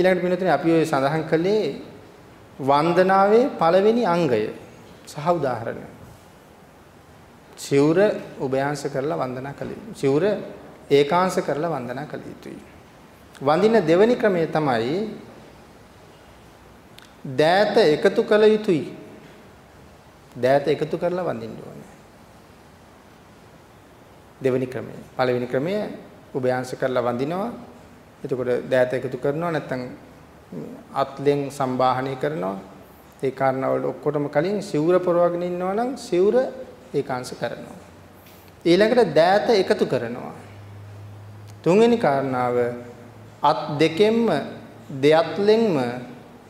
ඊළඟට පින්නතුනේ අපි ඔය සඳහන් කළේ වන්දනාවේ පළවෙනි අංගය සහ උදාහරණය. සිවුර උභයාංශ කරලා වන්දනා කළ යුතුයි. සිවුර ඒකාංශ කරලා වන්දනා කළ යුතුයි. වඳින දෙවෙනි ක්‍රමය තමයි දෑත එකතු කළ යුතුයි. දෑත එකතු කරලා වඳින්න ඕනේ. දෙවෙනි ක්‍රමය. පළවෙනි ක්‍රමය උභයාංශ කරලා වඳිනවා. එතකොට දෑත එකතු කරනවා නැත්නම් අත්ලෙන් සම්බාහනය කරනවා. ඒ කාරණාවල ඔක්කොටම කලින් සිවුර පොරවගෙන ඉන්නවා නම් සිවුර ඒකාංශ කරනවා. ඊළඟට දෑත එකතු කරනවා. තුන්වෙනි කාරණාව අත් දෙකෙන්ම දෙයත්ලෙන්ම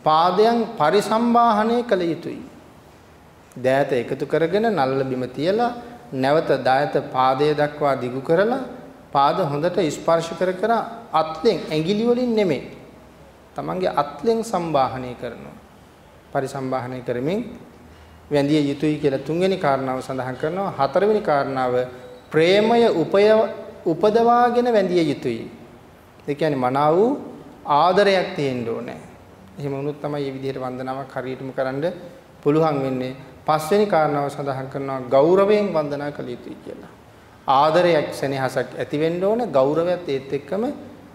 පාදයන් පරිසම්බාහනය කළ යුතුයි. දෑත එකතු කරගෙන නළල බිම තියලා නැවත දායත පාදයේ දක්වා දිගු කරලා පාද හොඳට ස්පර්ශ කර කර අත්ලෙන් ඇඟිලි වලින් නෙමෙයි. තමන්ගේ අත්ලෙන් සම්බාහනය කරනවා. පරිසම්බාහනය කරමින් වැඳිය යුතුයි කියලා තුන්වෙනි කාරණාව සඳහන් කරනවා. හතරවෙනි කාරණාව ප්‍රේමය උපය උපදවාගෙන වැඳිය යුතුයි. ඒ කියන්නේ මනාව වූ ආදරයක් තියෙන්න ඕනේ. එහෙම වුණොත් තමයි මේ විදිහට වන්දනාවක් හරියටම කරන්න පුළුවන් වෙන්නේ. පස්වෙනි කාරණාව සඳහන් කරනවා ගෞරවයෙන් වන්දනා කළ යුතුයි කියලා. ආදරයක් සෙනෙහසක් ඇති වෙන්න ඕන ගෞරවයත් ඒත් එක්කම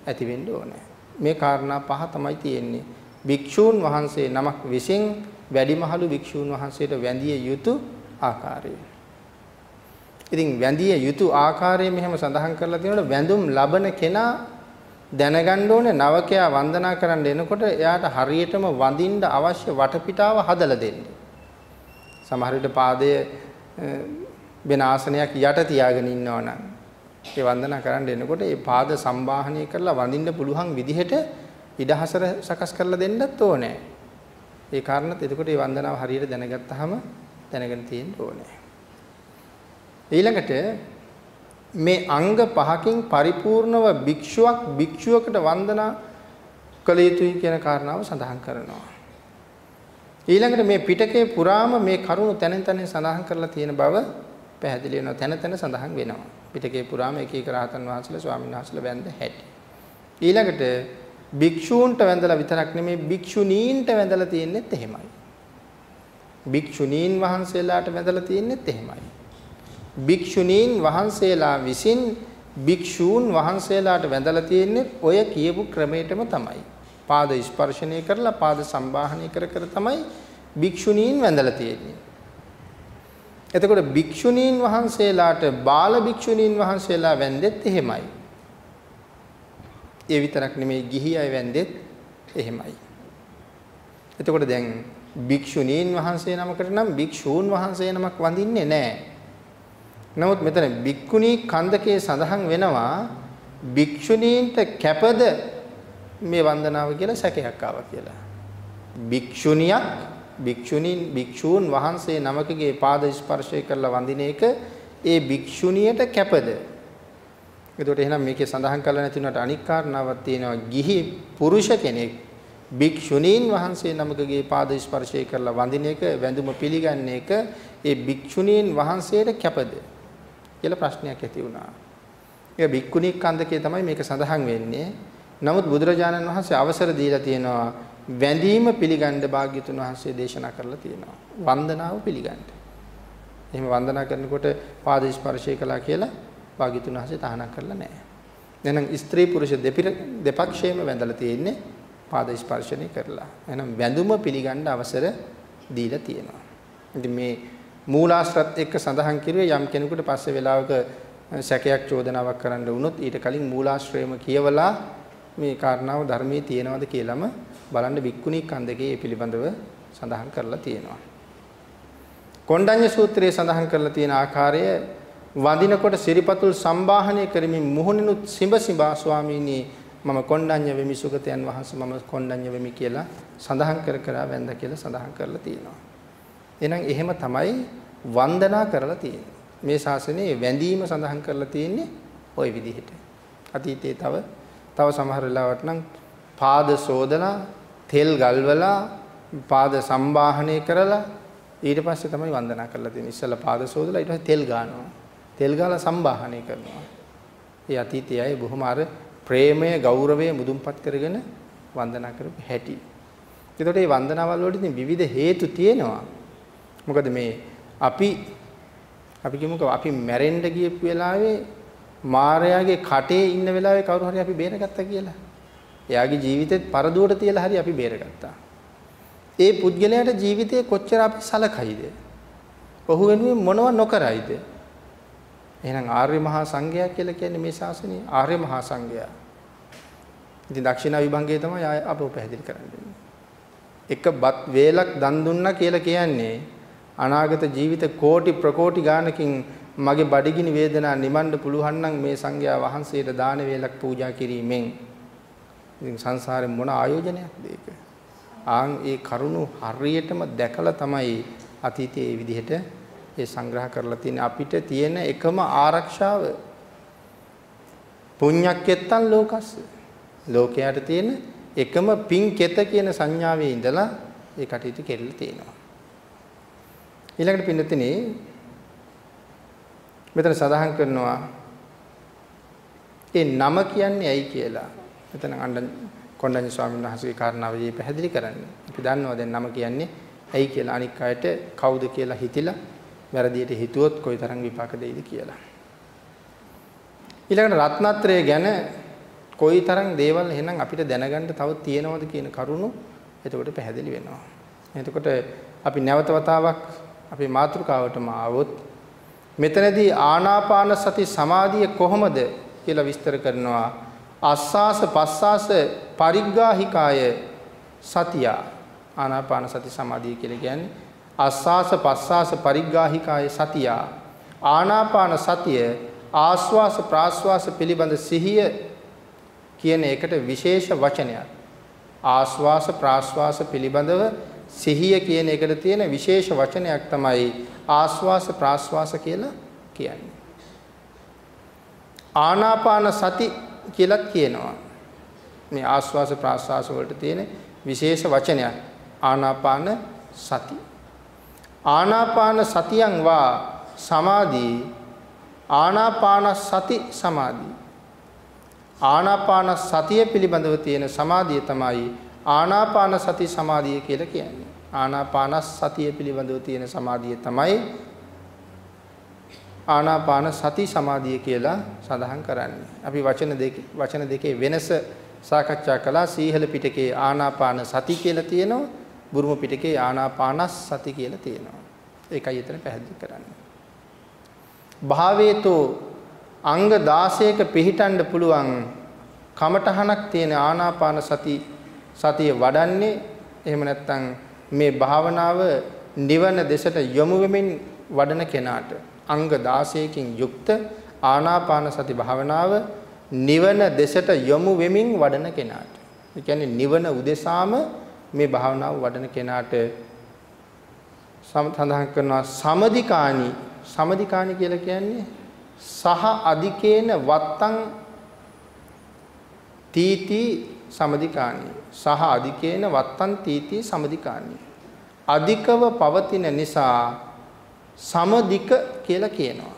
ඇති වෙන්න ඕනේ. මේ කාරණා පහ තමයි තියෙන්නේ. භික්ෂූන් වහන්සේ නමක් විසින් වැඩිමහලු භික්ෂූන් වහන්සේට වැඳිය යුතු ආකාරය. ඉතින් වැඳිය යුතු ආකාරය මෙහෙම සඳහන් කරලා තියෙනකොට වැඳුම් ලබන කෙනා දැනගන්න ඕනේ නවකයා වන්දනා කරන්න එනකොට එයාට හරියටම වඳින්න අවශ්‍ය වටපිටාව හදලා දෙන්න. සමහර විට පාදයේ වෙන ආසනයක් යට තියාගෙන ඉන්නවා නම් ඒ වන්දනා කරන්න එනකොට ඒ පාද සම්බාහනය කරලා වඳින්න පුළුවන් විදිහට ඉඩහසර සකස් කරලා දෙන්නත් ඕනේ. ඒ කාරණත් එතකොට මේ වන්දනාව හරියට දැනගත්තාම දැනගෙන තියෙන්න ඕනේ. ඊළඟට මේ අංග පහකින් පරිපූර්ණව භික්ෂුවක් භික්ෂුවකට වන්දනා කළ යුතුයි කියන කාරණාව සඳහන් කරනවා. ඊළඟට මේ පිටකේ පුරාම මේ කරුණු තැනින් තැනින් සඳහන් කරලා තියෙන බව පැහැදිලි වෙනවා. තැන තැන සඳහන් වෙනවා. පිටකේ පුරාම එක එක රහතන් වහන්සේලා ස්වාමීන් වහන්සේලා වැඳ හැටි. ඊළඟට භික්ෂූන්ට වැඳලා විතරක් නෙමෙයි භික්ෂුණීන්ට වැඳලා තියෙන්නෙත් එහෙමයි. භික්ෂුණීන් වහන්සේලාට වැඳලා තියෙන්නෙත් එහෙමයි. භික්ෂුණීන් වහන්සේලා විසින් භික්ෂූන් වහන්සේලාට වැඳලා තියෙන්නේ ඔය කියපු ක්‍රමයටම තමයි. පාද ස්පර්ශනය කරලා පාද සම්බාහනය කර කර තමයි භික්ෂුණීන් වැඳලා තියෙන්නේ. එතකොට භික්ෂුණීන් වහන්සේලාට බාල භික්ෂුණීන් වහන්සේලා වැඳෙත් එහෙමයි. ඒ විතරක් නෙමෙයි ගිහි අය වැඳෙත් එහෙමයි. එතකොට දැන් භික්ෂුණීන් වහන්සේ නමකට නම් භික්ෂූන් වහන්සේ නමක් වඳින්නේ නැහැ. නමුත් මෙතන භික්ඛුණී කන්දකේ සඳහන් වෙනවා භික්ෂුණීන්ට කැපද මේ වන්දනාව කියලා සැකයක් ආවා කියලා. භික්ෂුණියක් භික්ෂුණීන් භික්ෂූන් වහන්සේ නමකගේ පාද ස්පර්ශය කරලා වඳින එක ඒ භික්ෂුණියට කැපද එතකොට එහෙනම් මේකේ සඳහන් කරලා නැති වුණාට අනික් කාරණාවක් තියෙනවා ගිහි පුරුෂ කෙනෙක් භික්ෂුණීන් වහන්සේ නමකගේ පාද ස්පර්ශය කරලා වඳින එක වැඳුම පිළිගන්න එක ඒ භික්ෂුණීන් වහන්සේට කැපද කියලා ප්‍රශ්නයක් ඇති වුණා. ඒක භික්ඛුණී කන්දකේ තමයි මේක සඳහන් වෙන්නේ. නමුත් බුදුරජාණන් වහන්සේ අවසර දීලා තියෙනවා වැඳීම පිළිගන්න භාග්‍යතුන් වහන්සේ දේශනා කරලා තියෙනවා. වන්දනාව පිළිගන්න. එහෙම වන්දනා කරනකොට පාද ස්පර්ශය කළා කියලා භාග්‍යතුන් වහන්සේ තහනම් කරලා නැහැ. එහෙනම් ස්ත්‍රී පුරුෂ දෙපක්ෂයේම වැඳලා තියෙන්නේ පාද ස්පර්ශණය කරලා. එහෙනම් වැඳුම පිළිගන්න අවසර දීලා තියෙනවා. ඉතින් මේ මූලාශ්‍රත් එක්ක සඳහන් කිරුවේ යම් කෙනෙකුට පස්සේ වෙලාවක සැකයක් චෝදනාවක් කරන්න වුණොත් ඊට කලින් මූලාශ්‍රයම කියවලා මේ කාරණාව ධර්මයේ තියෙනවද කියලාම බලන්න බික්කුණී කන්දකේ මේ පිළිබඳව සඳහන් කරලා තියෙනවා. කොණ්ඩඤ්ඤ සූත්‍රයේ සඳහන් කරලා තියෙන ආකාරය වඳිනකොට සිරිපතුල් සම්බාහනය කරමින් මුහුණිනුත් සිඹ සිඹා ස්වාමීනි මම කොණ්ඩඤ්ඤ වෙමි සුගතයන් වහන්සේ මම කොණ්ඩඤ්ඤ වෙමි කියලා සඳහන් කර කර වැඳ කියලා සඳහන් කරලා තියෙනවා. එහෙනම් එහෙම තමයි වන්දනා කරලා තියෙන්නේ. මේ ශාසනයේ වැඳීම සඳහන් කරලා තියෙන්නේ ওই විදිහට. අතීතයේ තව තව සමහර වෙලාවට නම් පාද සෝදලා තෙල් ගල්වලා පාද සම්බාහනය කරලා ඊට පස්සේ තමයි වන්දනා කරලා තියෙන්නේ. ඉස්සෙල්ලා පාද සෝදලා ඊට පස්සේ තෙල් ගන්නවා. තෙල් ගාලා සම්බාහනය කරනවා. ඒ අතීතයේ අය බොහොම අර ප්‍රේමය, ගෞරවය මුදුන්පත් කරගෙන වන්දනා කරපු හැටි. එතකොට මේ වන්දනාවල් වලට ඉතින් විවිධ හේතු තියෙනවා. මොකද මේ අපි අපි කිමුකෝ අපි මැරෙන්න ගියපු වෙලාවේ මාර්යාගේ කටේ ඉන්න වෙලාවේ කවුරු හරි අපි බේරගත්තා කියලා. එයාගේ ජීවිතෙත් පරදුවට තියලා හරි අපි බේරගත්තා. ඒ පුද්ගලයාට ජීවිතේ කොච්චර අපි සලකයිද? ඔහු වෙනුවෙන් මොනව නොකරයිද? එහෙනම් ආර්ය මහා සංඝයා කියලා කියන්නේ මේ ශාසනය ආර්ය මහා සංඝයා. ඉතින් දක්ෂිනා විභංගයේ තමයි අපව පැහැදිලි කරන්නේ. එක බත් වේලක් දන් දුන්නා කියලා කියන්නේ අනාගත ජීවිත කෝටි ප්‍රකෝටි ගානකින් මගේ බඩගිනි වේදනා නිමන්න පුළුවන් නම් මේ සංඝයා වහන්සේට දාන වේලක් පූජා කිරීමෙන් ඉතින් සංසාරේ මොන ආයෝජනයක්ද ඒක? ආන් ඒ කරුණු හරියටම දැකලා තමයි අතීතයේ මේ විදිහට ඒ සංග්‍රහ කරලා තියෙන අපිට තියෙන එකම ආරක්ෂාව පුඤ්ඤක්කෙත්තන් ලෝකස්ස ලෝකයට තියෙන එකම පින් කෙත කියන සංඥාවේ ඉඳලා ඒ කටයුතු කෙරෙලා තියෙනවා ඊළඟට පින්නතිනේ මෙතන සඳහන් කරනවා ඒ නම කියන්නේ ඇයි කියලා. මෙතන අණ්ඩ කොණ්ඩඤ්ඤ ස්වාමීන් වහන්සේගේ කාරණාවදී පැහැදිලි කරන්නේ. අපි දන්නවා දැන් නම කියන්නේ ඇයි කියලා අනික් අයට කවුද කියලා හිතිලා වැරදියට හිතුවොත් කොයිතරම් විපාක දෙයිද කියලා. ඊළඟට රත්නත්‍රය ගැන කොයිතරම් දේවල් එහෙනම් අපිට දැනගන්න තව තියෙනවද කියන කරුණු එතකොට පැහැදිලි වෙනවා. එතකොට අපි නැවත වතාවක් අපේ මාතෘකාවටම ආවොත් මෙතනදී ආනාපාන සති සමාධිය කොහොමද කියලා විස්තර කරනවා අස්වාස පස්වාස පරිග්ගාහිකාය සතිය ආනාපාන සති සමාධිය කියලා කියන්නේ අස්වාස පස්වාස පරිග්ගාහිකාය සතිය ආනාපාන සතිය ආස්වාස ප්‍රාස්වාස පිළිබඳ සිහිය කියන එකට විශේෂ වචනයක් ආස්වාස ප්‍රාස්වාස පිළිබඳව සිහිය කියන එකට තියෙන විශේෂ වචනයක් තමයි ආස්වාස ප්‍රාස්වාස කියලා කියන්නේ. ආනාපාන සති කියලා කියනවා. මේ ආස්වාස ප්‍රාස්වාස වලට තියෙන විශේෂ වචනයක් ආනාපාන සති. ආනාපාන සතියං වා සමාධි ආනාපාන සති සමාධි. ආනාපාන සතිය පිළිබඳව තියෙන සමාධිය තමයි ආනාපාන සති සමාධිය කියලා කියන්නේ. ආනාපාන සතිය පිළිබඳව තියෙන සමාධිය තමයි ආනාපාන සති සමාධිය කියලා සඳහන් කරන්නේ. අපි වචන දෙක වචන දෙකේ වෙනස සාකච්ඡා කළා. සීහල පිටකේ ආනාපාන සති කියලා තියෙනවා. බුරුම පිටකේ ආනාපාන සති කියලා තියෙනවා. ඒකයි එතන පැහැදිලි කරන්නේ. භාවේතෝ අංග 16ක පිහිටන්න පුළුවන් කමඨහනක් තියෙන ආනාපාන සති සතිය වඩන්නේ එහෙම නැත්නම් මේ භාවනාව නිවන දෙසට යොමු වෙමින් වඩන කෙනාට අංග 16කින් යුක්ත ආනාපාන සති භාවනාව නිවන දෙසට යොමු වෙමින් වඩන කෙනාට. ඒ කියන්නේ නිවන උදෙසාම මේ භාවනාව වඩන කෙනාට සඳහන් කරනවා සමදිකානි සමදිකානි කියලා කියන්නේ සහ අධිකේන වත්තං තීති සමදිකානි සහ අධිකේන වත්තන් තීති සමදිකානි අධිකව පවතින නිසා සමදික කියලා කියනවා.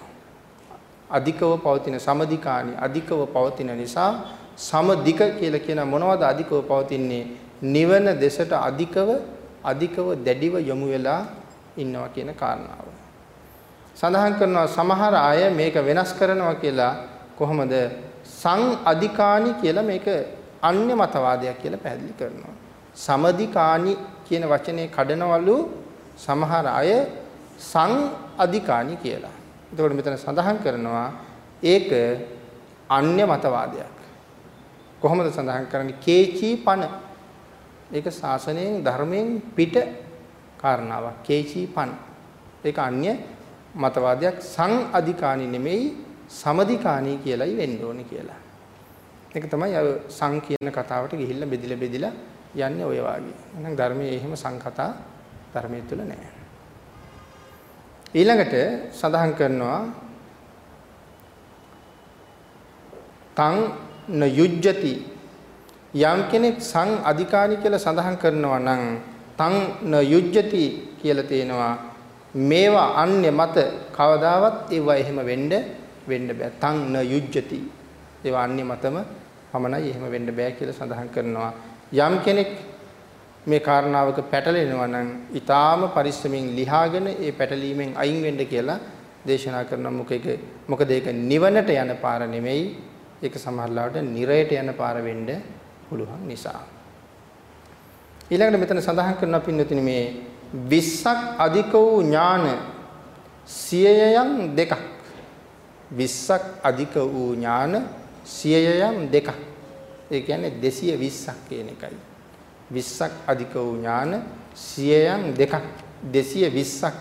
අධිකව පවතින සමදිකානි අධිකව පවතින නිසා සමදික කියලා කියන මොනවද අධිකව පවතින්නේ? නිවන දෙසට අධිකව අධිකව දැඩිව යොමු වෙලා ඉන්නවා කියන කාරණාව. සඳහන් කරනවා සමහර අය මේක වෙනස් කරනවා කියලා කොහොමද? සං අධිකානි කියලා මේක අන්‍ය මතවාදයක් කියලා පැහැදිලි කරනවා. සමදිකානි කියන වචනේ කඩනවලු සමහර අය සං අධිකානි කියලා. එතකොට මෙතන සඳහන් කරනවා ඒක අන්‍ය මතවාදයක්. කොහොමද සඳහන් කරන්නේ? කේචී පන. ඒක ශාසනයෙන් ධර්මයෙන් පිට කාරණාවක්. කේචී පන. ඒක අන්‍ය මතවාදයක් සං අධිකානි නෙමෙයි සමදිකානි කියලායි වෙන්න ඕනේ කියලා. ඒක තමයි අර සං කියන කතාවට ගිහිල්ලා බෙදිලා බෙදිලා යන්නේ ඔය වාගේ. එහෙනම් ධර්මයේ එහෙම සංකතා ධර්මයේ තුල නැහැ. ඊළඟට සඳහන් කරනවා තං න යුජ්ජති. යම් කෙනෙක් සං අධිකාරි කියලා සඳහන් කරනවා නම් තං න යුජ්ජති කියලා තියෙනවා මේවා අන්‍ය මත කවදාවත් ඒවා එහෙම වෙන්න වෙන්න බෑ. තං න යුජ්ජති. ඒවා අන්‍ය මතම පමණයි එහෙම වෙන්න බෑ කියලා සඳහන් කරනවා. යම් කෙනෙක් මේ කාරණාවක පැටලෙනවා නම් ඊටාම පරිස්සමින් ලිහාගෙන ඒ පැටලීමෙන් අයින් වෙන්න කියලා දේශනා කරන මොකේක මොකද ඒක නිවනට යන පාර නෙමෙයි. ඒක සමහරවිට නිරයට යන පාර වෙන්න පුළුවන් නිසා. ඊළඟට මෙතන සඳහන් කරනවා පින්නතුනි මේ 20ක් අධික වූ ඥාන සියයයන් දෙකක්. 20ක් අධික වූ ඥාන සියයයන් දෙකක්. ඒ කියන්නේ 220ක් කියන එකයි. 20ක් අධික වූ ඥාන සියයන් දෙකක්. 220ක්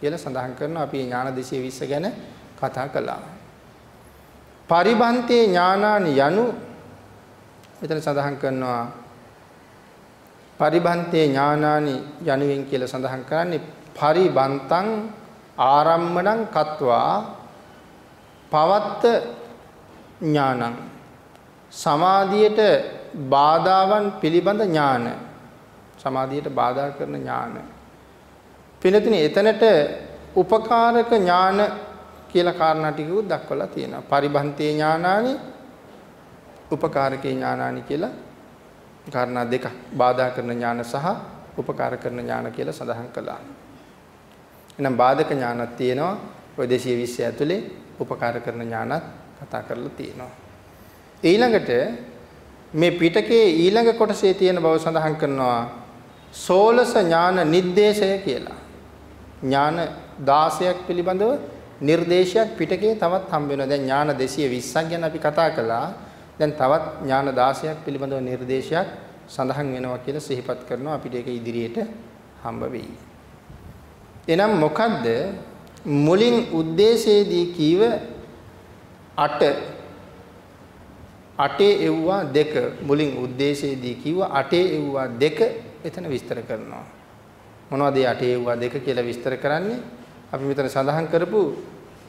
කියලා සඳහන් කරනවා. අපි ඥාන 220 ගැන කතා කළා. පරිබන්තේ ඥානානි යනු මෙතන සඳහන් කරනවා. පරිබන්තේ ඥානානි යනුවෙන් කියලා සඳහන් කරන්නේ පරිබන්තං ආරම්මණං කତ୍වා පවත්ත ඥානං. සමාධියට බාධාවන් පිළිබඳ ඥාන. සමාධියට බාධා කරන ඥාන. පිනතුනි එතනට උපකාරක ඥාන කියලා කාරණා ටිකකුත් දක්වලා තියෙනවා. පරිබන්තේ ඥානානි උපකාරකේ ඥානානි කියලා කාරණා දෙකක්. බාධා කරන ඥාන සහ උපකාර කරන ඥාන කියලා සඳහන් කළා. එහෙනම් බාධක ඥානක් තියෙනවා. ඔය 220 ඇතුලේ උපකාර කරන ඥානත් කතා කරලා තියෙනවා. ඊළඟට මේ පිටකයේ ඊළඟ කොටසේ තියෙන බව සඳහන් කරනවා සෝලස ඥාන නිर्देशය කියලා. ඥාන 16ක් පිළිබඳව නිර්දේශයක් පිටකේ තවත් හම්බ වෙනවා. දැන් ඥාන 220ක් ගැන අපි කතා කළා. දැන් තවත් ඥාන 16ක් පිළිබඳව නිර්දේශයක් සඳහන් වෙනවා කියලා සිහිපත් කරනවා. අපිට ඒක ඉදිරියට හම්බ වෙයි. එනම් මොකද්ද මුලින් ಉದ್ದೇಶයේදී කීව 8 අටේ එව්වා දෙක. මුලින් ಉದ್ದೇಶයේදී කිව්වා අටේ එව්වා දෙක එතන විස්තර කරනවා. මොනවද ඒ අටේ එව්වා දෙක කියලා විස්තර කරන්නේ? අපි මෙතන සඳහන් කරපු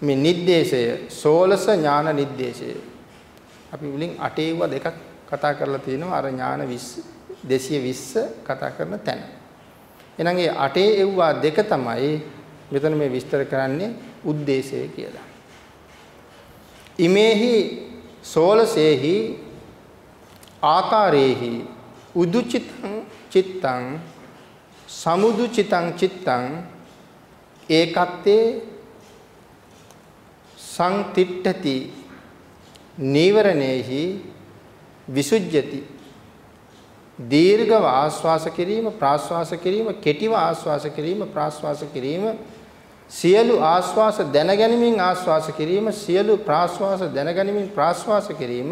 මේ නිर्देशය 16 ඥාන නිर्देशය අපි මුලින් අටේ එව්වා දෙකක් කතා කරලා තිනවා අර ඥාන 20 220 කතා කරන තැන. එහෙනම් ඒ අටේ එව්වා දෙක තමයි මෙතන මේ විස්තර කරන්නේ ಉದ್ದೇಶය කියලා. ඉමේහි සෝලසේහි ආකාරේහි උදුචිතං චිත්තං සමුදුචිතං චිත්තං ඒකත්තේ සංතිට්ඨති නීවරණේහි විසුජ්ජති. දීර්ඝව ආශ්වාස කිරීම ප්‍රාශ්වාස කිරීම කෙටිව ආශ්වාස කිරීම ප්‍රාශ්වාස කිරීම සියලු ආශ්වාස දැනගැනීමෙන් ආශ්වාස කිරීම සියලු ප්‍රාශ්වාස දැනගැනීමෙන් ප්‍රාශ්වාස කිරීම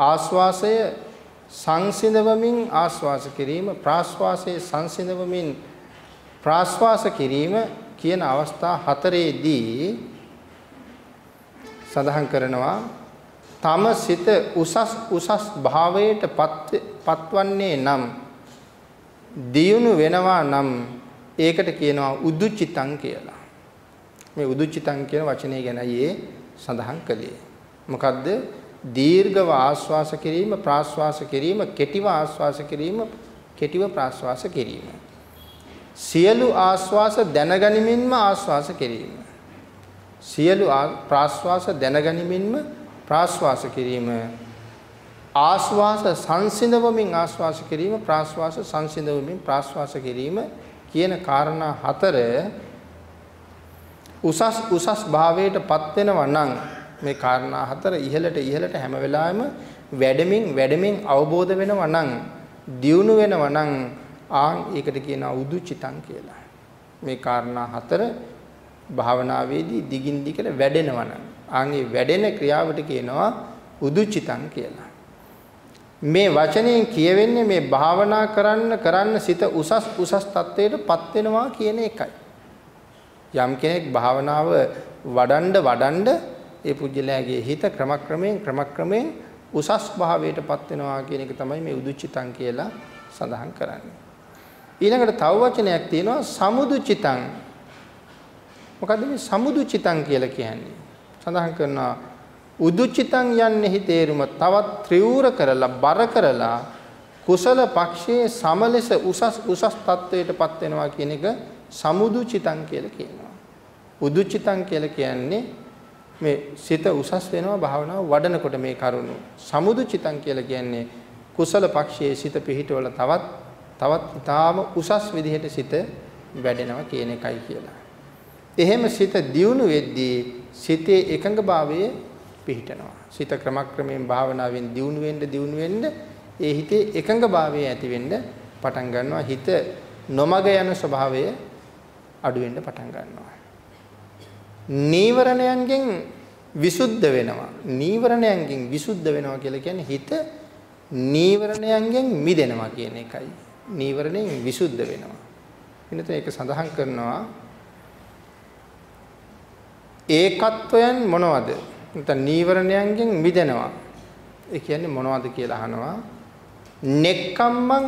ආශ්වාසය සංසිඳවමින් ආශ්වාස කිරීම ප්‍රාශ්වාසයේ සංසිඳවමින් ප්‍රාශ්වාස කිරීම කියන අවස්ථා හතරේදී සඳහන් කරනවා තම සිත උසස් උසස් භාවයට පත්වන්නේ නම් දියුණු වෙනවා නම් ඒකට කියනවා උදුචිතං කියලා. මේ උදුචිතං කියන වචනේ ගැනයි ඒ සඳහන් කළේ. මොකද්ද? දීර්ඝව ආශ්වාස කිරීම ප්‍රාශ්වාස කිරීම කෙටිව ආශ්වාස කිරීම කෙටිව ප්‍රාශ්වාස කිරීම. සියලු ආශ්වාස දැනගනිමින්ම ආශ්වාස කිරීම. සියලු ප්‍රාශ්වාස දැනගනිමින්ම ප්‍රාශ්වාස කිරීම ආශ්වාස සංසිඳවමින් ආශ්වාස කිරීම ප්‍රාශ්වාස සංසිඳවමින් ප්‍රාශ්වාස කිරීම කියන කාරණා හතර උසස් උසස් භාවයටපත් වෙනවා නම් මේ කාරණා හතර ඉහළට ඉහළට හැම වෙලාවෙම වැඩමින් වැඩමින් අවබෝධ වෙනවා නම් දියුණු වෙනවා නම් ආන් ඒකට කියනවා උදුචිතං කියලා. මේ කාරණා හතර භාවනාවේදී දිගින් දිගට වැඩෙනවා නම් ආන්ගේ වැඩෙන ක්‍රියාවට කියනවා උදුචිතං කියලා. මේ වචනයෙන් කියවෙන්නේ මේ භාවනා කරන්න කරන්න සිත උසස් උසස් තත්වයටපත් වෙනවා කියන එකයි. යම් කෙනෙක් භාවනාව වඩන්ඩ වඩන්ඩ ඒ පුජ්‍යලයාගේ හිත ක්‍රමක්‍රමයෙන් ක්‍රමක්‍රමයෙන් උසස් භාවයටපත් වෙනවා කියන එක තමයි මේ උදුචිතං කියලා සඳහන් කරන්නේ. ඊළඟට තව වචනයක් තියෙනවා සමුදුචිතං. මොකද්ද මේ සමුදුචිතං කියලා කියන්නේ? සඳහන් කරනවා උදුචිතං යන්නේහි තේරුම තවත් ත්‍රිවුර කරලා බර කරලා කුසල පක්ෂයේ සමලෙස උසස් උසස් තත්වයටපත් වෙනවා කියන එක සමුදුචිතං කියලා කියනවා. උදුචිතං කියලා කියන්නේ මේ සිත උසස් වෙනවා භාවනාව වඩනකොට මේ කරුණු. සමුදුචිතං කියලා කියන්නේ කුසල පක්ෂයේ සිත පිහිටවල තවත් තවත් ඊටාම උසස් විදිහට සිත වැඩෙනවා කියන එකයි කියලා. එහෙම සිත දියුණු වෙද්දී සිතේ එකඟභාවය පිහිටනවා. සිත ක්‍රමක්‍රමයෙන් භාවනාවෙන් දියුණු වෙන්න දියුණු වෙන්න ඒ හිතේ එකඟභාවය ඇති වෙන්න පටන් ගන්නවා. හිත නොමග යන ස්වභාවය අඩු වෙන්න පටන් ගන්නවා. නීවරණයන්ගෙන් විසුද්ධ වෙනවා. නීවරණයන්ගෙන් විසුද්ධ වෙනවා කියලා කියන්නේ හිත නීවරණයන්ගෙන් මිදෙනවා කියන එකයි. නීවරණයෙන් විසුද්ධ වෙනවා. එනතන ඒක සඳහන් කරනවා ඒකත්වයන් මොනවද? නැත්නම් නීවරණයන්ගෙන් මිදෙනවා. ඒ කියන්නේ මොනවද කියලා අහනවා. නෙක්කම්මං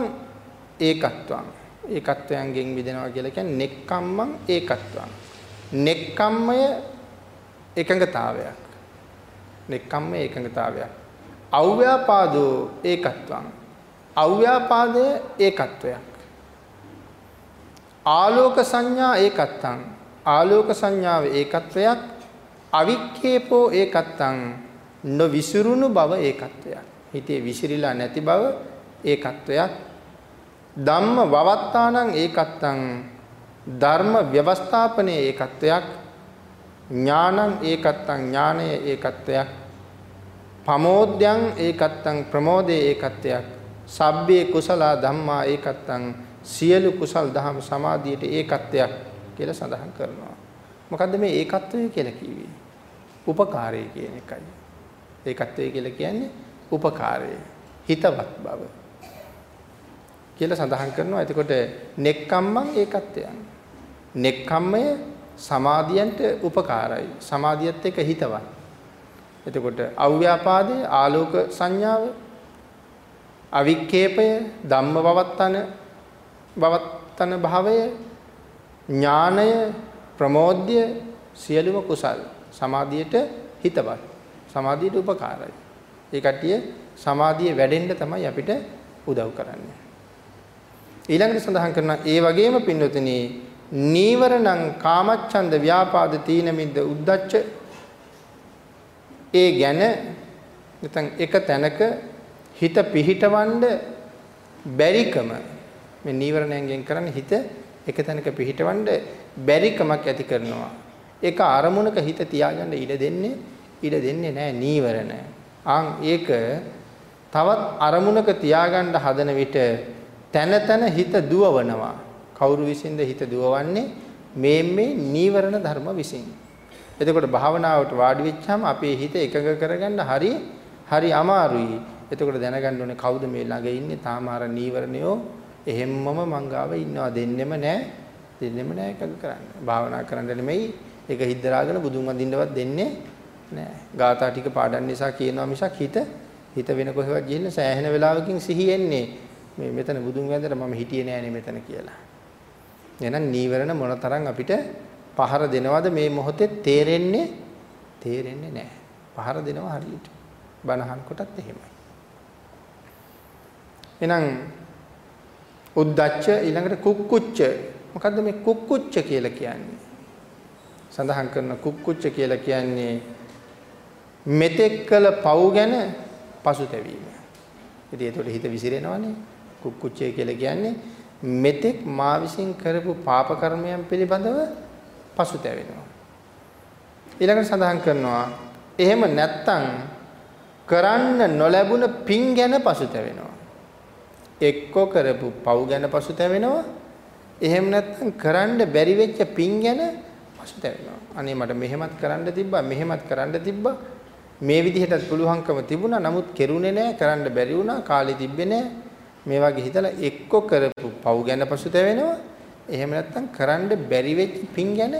ඒකත්වං. ඒකත්වයන්ගෙන් මිදෙනවා කියලා කියන්නේ නෙක්කම්මං ඒකත්වං. නෙක්කම්මය එකඟතාවයක්. නෙක්කම්ම ඒකඟතාවයක්. අව්‍යාපාදෝ ඒකත්වං. අව්‍යාපාදය ඒකත්වයක්. ආලෝක සංඥා ඒකත්තං. ආලෝක සංඥාව ඒකත්වයක්. අවික්කේපෝ ඒකත්තං. නොවිසිරුණු බව ඒකත්වයක්. හිතේ විසිරිලා නැති බව ඒකත්වයක්. ධම්ම වවත්තානං ඒකත්තං. ධර්ම ව්‍යවස්ථාපනයේ ඒකත්වයක්. ඥානං ඒකත්තං ඥානය ඒකත්වයක් පමෝද්‍යං ඒකත්තං ප්‍රමෝදේ ඒකත්වයක් සබ්බේ කුසල ධම්මා ඒකත්තං සියලු කුසල් දහම් සමාධියට ඒකත්වයක් කියලා සඳහන් කරනවා. මොකද්ද මේ ඒකත්වය කියලා කිව්වේ? උපකාරය කියන එකයි. ඒකත්වය කියලා කියන්නේ උපකාරය හිතවත් බව කියලා සඳහන් කරනවා. එතකොට නෙක්කම්මං ඒකත්වයන්. නෙක්කම්මය සමාධියන්ට උපකාරයි. සමාධියත් එක්ක හිතවත්. එතකොට අව්‍යාපාදයේ ආලෝක සංඥාව අවික්කේපය ධම්ම වවත්තන වවත්තන භාවය ඥානය ප්‍රමෝද්‍ය සියලුම කුසල් සමාධියට හිතවත් සමාධියට උපකාරයි ඒ කට්ටිය සමාධිය වැඩෙන්න තමයි අපිට උදව් කරන්නේ ඊළඟට සඳහන් කරනවා ඒ වගේම පින්වතුනි නීවරණං කාමච්ඡන්ද ව්‍යාපාද තීන මිද්ද උද්දච්ච. ඒ ගැන නැත්නම් එක තැනක හිත පිහිටවන්න බැරිකම මේ නීවරණයෙන් කරන්නේ හිත එක තැනක පිහිටවන්න බැරිකමක් ඇති කරනවා. ඒක අරමුණක හිත තියාගන්න ඉඩ දෙන්නේ ඉඩ දෙන්නේ නැහැ නීවරණ. ආන් ඒක තවත් අරමුණක තියාගන්න හදන විට තන තන හිත දුවවනවා. කවුරු විසින්ද හිත දුවවන්නේ මේ මේ නීවරණ ධර්ම විසින්. එතකොට භාවනාවට වාඩි වෙච්චාම අපේ හිත එකඟ කරගන්න හරි හරි අමාරුයි. එතකොට දැනගන්න ඕනේ කවුද මේ ළඟ ඉන්නේ තාම අර නීවරණයෝ එහෙම්මම මංගාව ඉන්නවා දෙන්නෙම නැහැ. දෙන්නෙම නැහැ එකඟ කරන්න. භාවනා කරන්න නෙමෙයි ඒක හිද්දරාගෙන බුදුන් වඳින්නවත් දෙන්නේ නැහැ. ගාථා ටික පාඩම් නිසා කියනවා මිසක් හිත හිත වෙන කොහෙවත් ගිහින් සෑහෙන වෙලාවකින් සිහියෙන්නේ මේ මෙතන බුදුන් වැඳලා මම හිටියේ නෑනේ මෙතන කියලා. එහෙනම් නීවරණ මොනතරම් අපිට පහර දෙනවද මේ මොහොතේ තේරෙන්නේ තේරෙන්නේ නැහැ. පහර දෙනවා හරියට. බනහන් කොටත් එහෙමයි. එහෙනම් උද්දච්ච ඊළඟට කුක්කුච්ච මොකද්ද මේ කුක්කුච්ච කියලා කියන්නේ? සඳහන් කරන කුක්කුච්ච කියලා කියන්නේ මෙතෙක් කළ පව් ගැන පසුතැවීම. ඉතින් ඒතකොට හිත විසිරෙනවනේ. කුක්කුච්චය කියලා කියන්නේ මෙතෙක් මා විසින් කරපු පාප කර්මයන් පිළිබඳව පසුතැවෙනවා. ඊළඟට සඳහන් කරනවා එහෙම නැත්තම් කරන්න නොලැබුණ පින් ගැන පසුතැවෙනවා. එක්කෝ කරපු පව් ගැන පසුතැවෙනවා. එහෙම නැත්තම් කරන්න බැරි වෙච්ච පින් ගැන පසුතැවෙනවා. අනේ මට මෙහෙමත් කරන්න තිබ්බා මෙහෙමත් කරන්න තිබ්බා මේ විදිහටත් පුළුවන්කම තිබුණා නමුත් කෙරුණේ නැහැ කරන්න බැරි වුණා කාලේ තිබ්බේ නැහැ මේ වගේ හිතලා එක්ක කරපු පව් ගැන පසුතැවෙනවා. එහෙම නැත්නම් කරන්න බැරි වෙච්ච පින් ගැන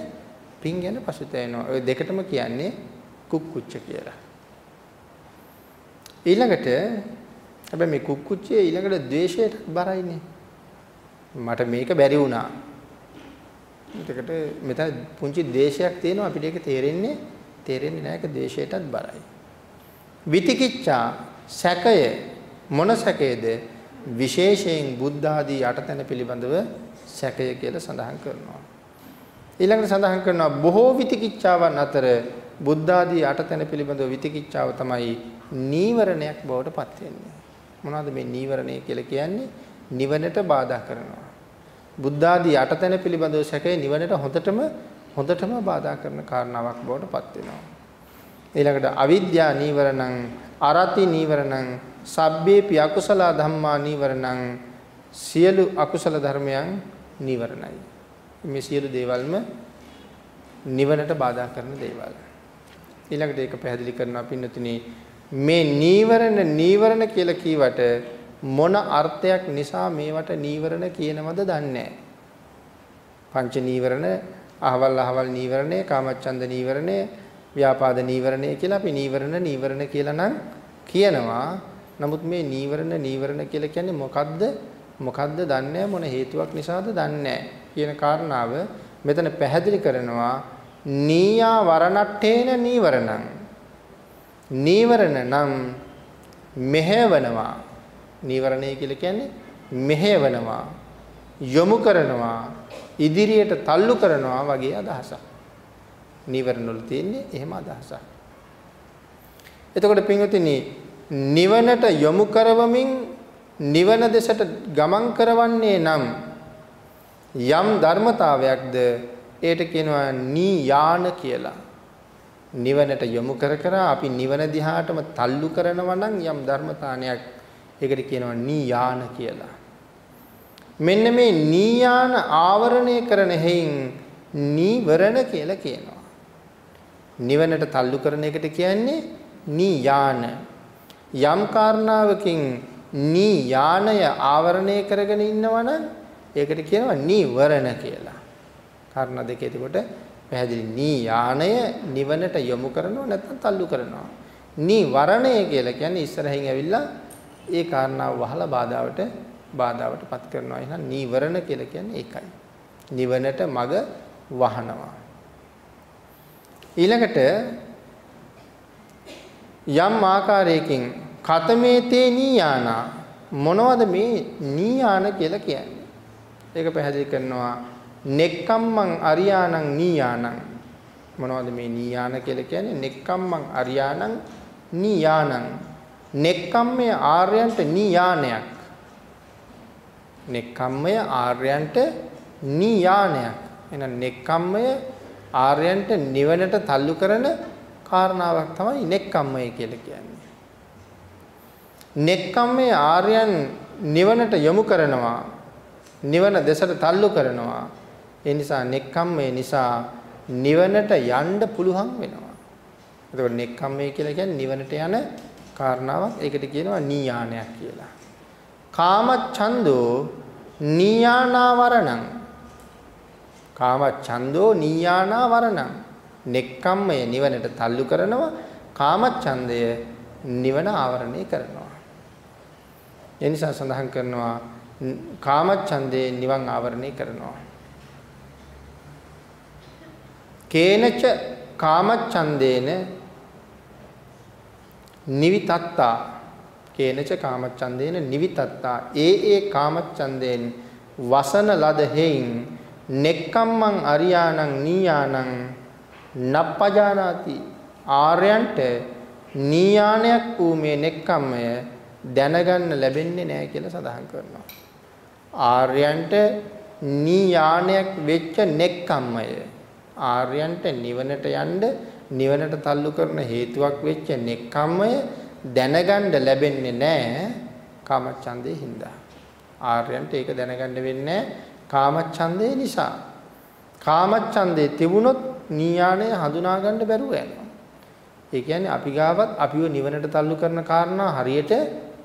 පින් ගැන පසුතැවෙනවා. ඔය දෙකටම කියන්නේ කුක්කුච්ච කියලා. ඊළඟට හැබැයි මේ කුක්කුච්චේ ඊළඟට ද්වේෂයට බරයිනේ. මට මේක බැරි වුණා. එතකොට මෙතන පුංචි ද්වේෂයක් තියෙනවා අපිට ඒක තේරෙන්නේ තේරෙන්නේ නැහැ. ඒක ද්වේෂයටත් බරයි. විතිකිච්ඡා සැකය. මොන සැකයේද විශේෂයෙන් බුද්ධ ආදී යටතැන පිළිබඳව සැකය කියලා සඳහන් කරනවා. ඊළඟට සඳහන් කරනවා බොහෝ විතිකිච්ඡාවන් අතර බුද්ධ ආදී යටතැන පිළිබඳව විතිකිච්ඡාව තමයි නීවරණයක් බවට පත් වෙන්නේ. මොනවද මේ නීවරණය කියලා කියන්නේ? නිවනට බාධා කරනවා. බුද්ධ ආදී අටතැන පිළිබඳව සැකේ නිවනට හොඳටම හොඳටම බාධා කරන කාරණාවක් බවට පත් වෙනවා. ඊළඟට අවිද්‍යා නීවරණං අරති නීවරණං සබ්බේපි අකුසල ධම්මා නීවරණං සියලු අකුසල ධර්මයන් නීවරණයි. මේ සියලු දේවල්ම නිවනට බාධා කරන දේවල්. ඊළඟට ඒක පැහැදිලි කරනවා පින්නතුනි මේ නීවරණ නීවරණ කියලා කීවට මොන අර්ථයක් නිසා මේවට නීවරණ කියනවද දන්නේ පංච නීවරණ අහවල් අහවල් නීවරණය කාමච්ඡන්ද නීවරණය ව්‍යාපාද නීවරණය කියලා අපි නීවරණ නීවරණ කියලා නම් කියනවා නමුත් මේ නීවරණ නීවරණ කියලා කියන්නේ මොකද්ද? මොකද්ද දන්නේ මොන හේතුවක් නිසාද දන්නේ කියන කාරණාව මෙතන පැහැදිලි කරනවා නීයා වරණට්ඨේන නීවරණං. නීවරණ නම් මෙහෙවනවා. නීවරණය කියලා කියන්නේ මෙහෙවනවා යොමු කරනවා ඉදිරියට තල්ලු කරනවා වගේ අදහසක්. නීවරණ වල තියෙන්නේ එහෙම අදහසක්. එතකොට පින්වතුනි නිවනට යොමු කරවමින් නිවන දෙසට ගමන් කරවන්නේ නම් යම් ධර්මතාවයක්ද ඒට කියනවා නීයාන කියලා. නිවනට යොමු කර කර අපි නිවන දිහාටම තල්ලු කරනවා නම් යම් ධර්මතාවයක් ඒකට කියනවා නීයාන කියලා. මෙන්න මේ නීයාන ආවරණය කරන හේයින් නීවරණ කියලා කියනවා. නිවනට තල්ලු කරන එකට කියන්නේ නීයාන. යම් කාරණාවකින් නීයානය ආවරණය කරගෙන ඉන්නවනම් ඒකට කියනවා නීවරණ කියලා. කාරණා දෙක එතකොට පැහැදිලි නීයානය නිවනට යොමු කරනවා නැත්නම් තල්ලු කරනවා. නීවරණය කියලා කියන්නේ ඉස්සරහින් ඇවිල්ලා ඒ කාරණාව වහලා බාධාවට බාධාවටපත් කරනවා. එහෙනම් නීවරණ කියලා කියන්නේ ඒකයි. නිවනට මග වහනවා. ඊළඟට යම් ආකාරයකින් කතමේතේ නීයානා මොනවද මේ නීයාන කියලා කියන්නේ? ඒක පැහැදිලි කරනවා නෙක්කම්මං අරියාණං නීයානං මොනවද මේ නීයාන කියලා කියන්නේ? නෙක්කම්මං අරියාණං නීයානං නෙක්කම්මය ආර්යයන්ට නීයානයක්. නෙක්කම්මය ආර්යයන්ට නීයානයක්. එහෙනම් නෙක්කම්මය ආර්යයන්ට නිවනට තල්ලු කරන කාරණාවක් තමයි නෙක්කම්මය කියලා කියන්නේ. නෙක්කම්මේ ආර්යයන් නිවනට යොමු කරනවා. නිවන දෙසට තල්ලු කරනවා. ඒ නිසා නෙක්කම්මේ නිසා නිවනට යන්න පුළුවන් වෙනවා. එතකොට නෙක්කම්මේ කියලා කියන්නේ නිවනට යන කාරණාවක්. ඒකට කියනවා නීයානයක් කියලා. කාමච්ඡන්தோ නීයානාවරණං කාමච්ඡන්தோ නීයානාවරණං නෙක්කම්මය නිවනට තල්ලු කරනවා කාමච්ඡන්දය නිවන ආවරණය කරනවා. ඒ නිසා සඳහන් කරනවා කාමච්ඡන්දේ නිවන් ආවරණය කරනවා. කේනච කාමච්ඡන්දේන නිවිතත්තා කේනච කාමච්ඡන්දේන නිවිතත්තා. ඒ ඒ කාමච්ඡන්දෙන් වසන ලද හේයින් නෙක්කම්මං අරියාණං නීයාණං නප්පජානාති ආර්යයන්ට නීයානයක් වූ මේ නෙක්කම්මය දැනගන්න ලැබෙන්නේ නැහැ කියලා සඳහන් කරනවා. ආර්යයන්ට නීයානයක් වෙච්ච නෙක්කම්මය ආර්යයන්ට නිවනට යන්න නිවනට තල්ලු කරන හේතුවක් වෙච්ච නෙක්කම්මය දැනගන්න ලැබෙන්නේ නැහැ කාමච්ඡන්දේ හින්දා. ආර්යයන්ට ඒක දැනගන්න වෙන්නේ කාමච්ඡන්දේ නිසා. කාමච්ඡන්දේ තිබුණොත් නීයාණය හඳුනා ගන්න බැරුව යනවා. ඒ කියන්නේ අපි ගාවත් අපිව නිවනට තල්ලු කරන කාරණා හරියට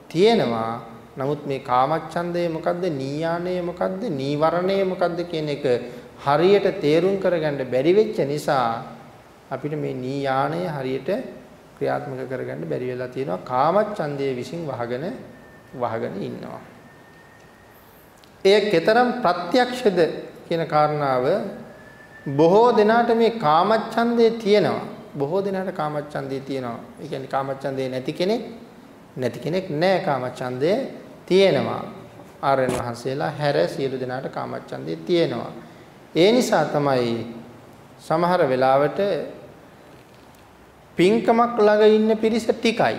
තියෙනවා. නමුත් මේ කාමච්ඡන්දය මොකද්ද? නීයාණය මොකද්ද? නීවරණය මොකද්ද කියන එක හරියට තේරුම් කරගන්න බැරි වෙච්ච නිසා අපිට මේ නීයාණය හරියට ක්‍රියාත්මක කරගන්න බැරි වෙලා තියෙනවා. කාමච්ඡන්දය විසින් වහගෙන වහගෙන ඉන්නවා. එය කතරම් ප්‍රත්‍යක්ෂද කියන කාරණාව බොහෝ දෙනාට මේ කාමච්ඡන්දේ තියෙනවා. බොහෝ දෙනාට කාමච්ඡන්දේ තියෙනවා. ඒ කියන්නේ කාමච්ඡන්දේ නැති කෙනෙක් නැති කෙනෙක් නෑ කාමච්ඡන්දේ තියෙනවා. ආරයන් වහන්සේලා හැර සියලු දෙනාට කාමච්ඡන්දේ තියෙනවා. ඒ නිසා තමයි සමහර වෙලාවට පින්කමක් ළඟ ඉන්න පිරිස ටිකයි.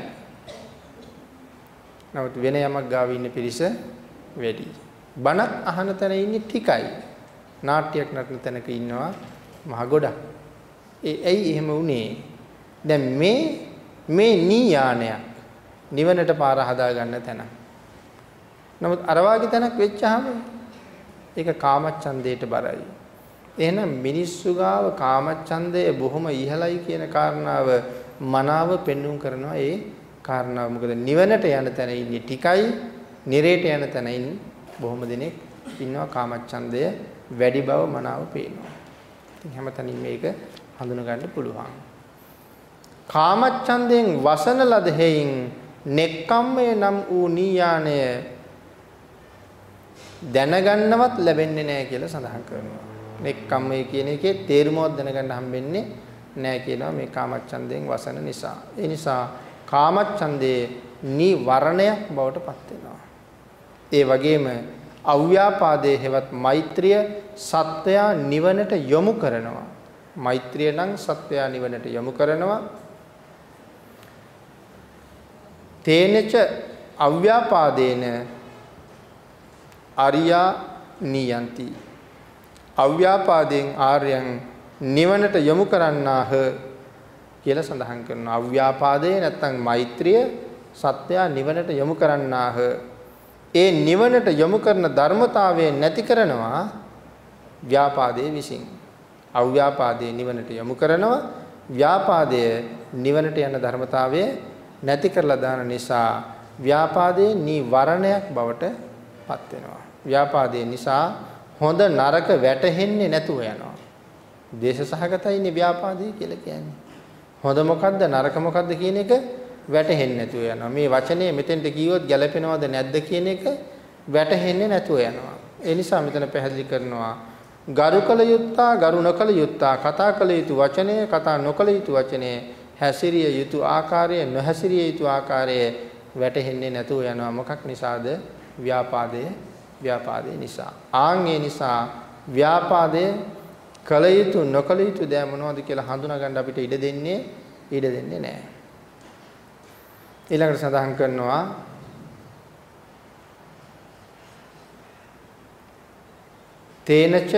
නමුත් වෙන යමක් ගාව ඉන්න පිරිස වැඩි. බණක් අහන තැන ඉන්නේ ටිකයි. නාට්‍යයක් නටන තැනක ඉන්නවා මහ ගොඩක්. ඒ ඇයි එහෙම වුනේ? දැන් මේ මේ නීයානයක් නිවනට පාර හදා ගන්න තැන. නමුත් අර වාගේ තැනක් වෙච්චාම ඒක කාමච්ඡන්දයට බරයි. එහෙනම් මිනිස්සු ගාව කාමච්ඡන්දය බොහොම ඉහළයි කියන කාරණාව මනාව පෙන්눔 කරනවා ඒ කාරණාව. මොකද නිවනට යන තැන ඉන්නේ ටිකයි, නිරේට යන තැන ඉන්නේ බොහොම දෙනෙක් ඉන්නවා කාමච්ඡන්දය වැඩි බව මනාව පේනවා. ඉතින් හැමතැනින් මේක හඳුනා ගන්න පුළුවන්. කාමච්ඡන්දයෙන් වසන ලද හේයින් නෙක්කම්මය නම් වූ නීයානය දැනගන්නවත් ලැබෙන්නේ නැහැ කියලා සඳහන් කරනවා. නෙක්කම්මය කියන එකේ තේරුමවත් දැනගන්න හම්බෙන්නේ නැහැ කියනවා මේ කාමච්ඡන්දයෙන් වසන නිසා. ඒ නිසා කාමච්ඡන්දේ නිවරණයක් බවට පත් වෙනවා. ඒ වගේම අව්‍යාපාදයේ හෙවත් මෛත්‍රිය සත්වයා නිවනට යොමු කරනවා. මෛත්‍රිය නම් සත්වයා නිවනට යොමු කරනවා. තේනච අව්‍යාපාදේන අරියා නියන්ති අව්‍යාපාදයෙන් ආර්යයන් නිවනට යොමු කරන්නාහ කියලා සඳහන් කරනවා අව්‍යාපාදේ නැත්නම් මෛත්‍රිය සත්‍යය නිවනට යොමු කරන්නාහ ඒ නිවනට යොමු කරන ධර්මතාවය නැති කරනවා ව්‍යාපාදයේ විසින් අව්‍යාපාදයේ නිවනට යොමු කරනවා ව්‍යාපාදය නිවනට යන ධර්මතාවය නැති කරලා දාන නිසා ව්‍යාපාදයේ නිවරණයක් බවට පත් වෙනවා. ව්‍යාපාදයේ නිසා හොඳ නරක වැටහෙන්නේ නැතුව යනවා. දේශ සහගතයිනේ ව්‍යාපාදේ කියලා කියන්නේ. හොඳ මොකද්ද නරක මොකද්ද කියන එක වැටහෙන්නේ නැතුව යනවා. මේ වචනේ මෙතෙන්ට කිව්වොත් ගැලපෙනවද නැද්ද කියන එක වැටහෙන්නේ නැතුව යනවා. ඒ නිසා මෙතන පැහැදිලි කරනවා ගරු කළ යුත්තා ගරු නොකළ යුත්තා කතා කළ යුතු වචනය කතා නොකළ යුතු වචනය හැසිරිය යුතු ආකාරය නොහැසිරිය යුතු ආකාරය වැටහෙන්නේ නැතුව යනවා මොකක් නිසාද ව්‍යාපාදයේ ව්‍යාපාදේ නිසා ආන් ඒ නිසා ව්‍යාපාදයේ කල යුතු නොකල යුතු දෑ මොනවද කියලා හඳුනා ගන්න අපිට ඉඩ දෙන්නේ ඉඩ දෙන්නේ නැහැ ඊළඟට සඳහන් කරනවා තේනච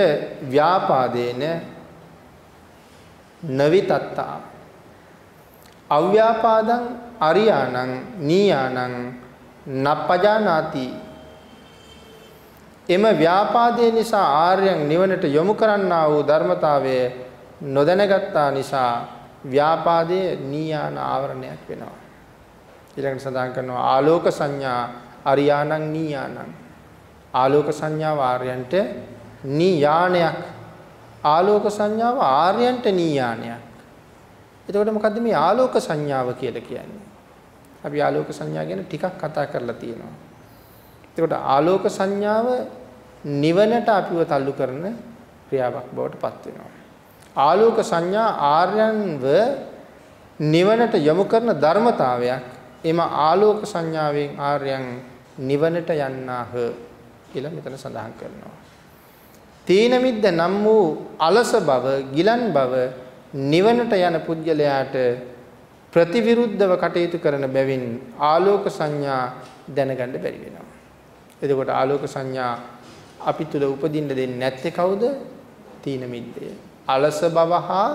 ව්‍යාපාදේන නවිතත්තා අව්‍යාපාදං අරියාණං නීයාණං නප්පජානාති එම ව්‍යාපාදයේ නිසා ආර්යයන් නිවනට යොමු කරන්නා වූ ධර්මතාවය නොදැනගත්තා නිසා ව්‍යාපාදයේ නීයාන ආවරණයක් වෙනවා. ඊළඟට සඳහන් කරනවා ආලෝක සංඥා අරියාණං නීයානං. ආලෝක සංඥාව ආර්යයන්ට නීයානයක්. ආලෝක සංඥාව ආර්යයන්ට නීයානයක්. එතකොට මොකද්ද මේ ආලෝක සංඥාව කියලා කියන්නේ? අපි ආලෝක සංඥා ගැන ටිකක් කතා කරලා තියෙනවා. එතකොට ආලෝක සංඥාව නිවනට අපිව තල්ලු කරන ක්‍රියාවක් බවට පත් වෙනවා. ආලෝක සංඥා ආර්යන්ව නිවනට යොමු කරන ධර්මතාවයක්. එම ආලෝක සංඥාවෙන් ආර්යයන් නිවනට යන්නාහ කියලා මෙතන සඳහන් කරනවා. තීන මිද්ද නම් වූ අලස බව, ගිලන් බව නිවනට යන පුද්ගලයාට ප්‍රතිවිරුද්ධව කටයුතු කරන බැවින් ආලෝක සංඥා දැනගන්න බැරි වෙනවා. එතකොට ආලෝක සංඥා අපි තුල උපදින්න දෙන්නේ නැත්තේ කවුද? තීන මිද්දය. අලස බව හා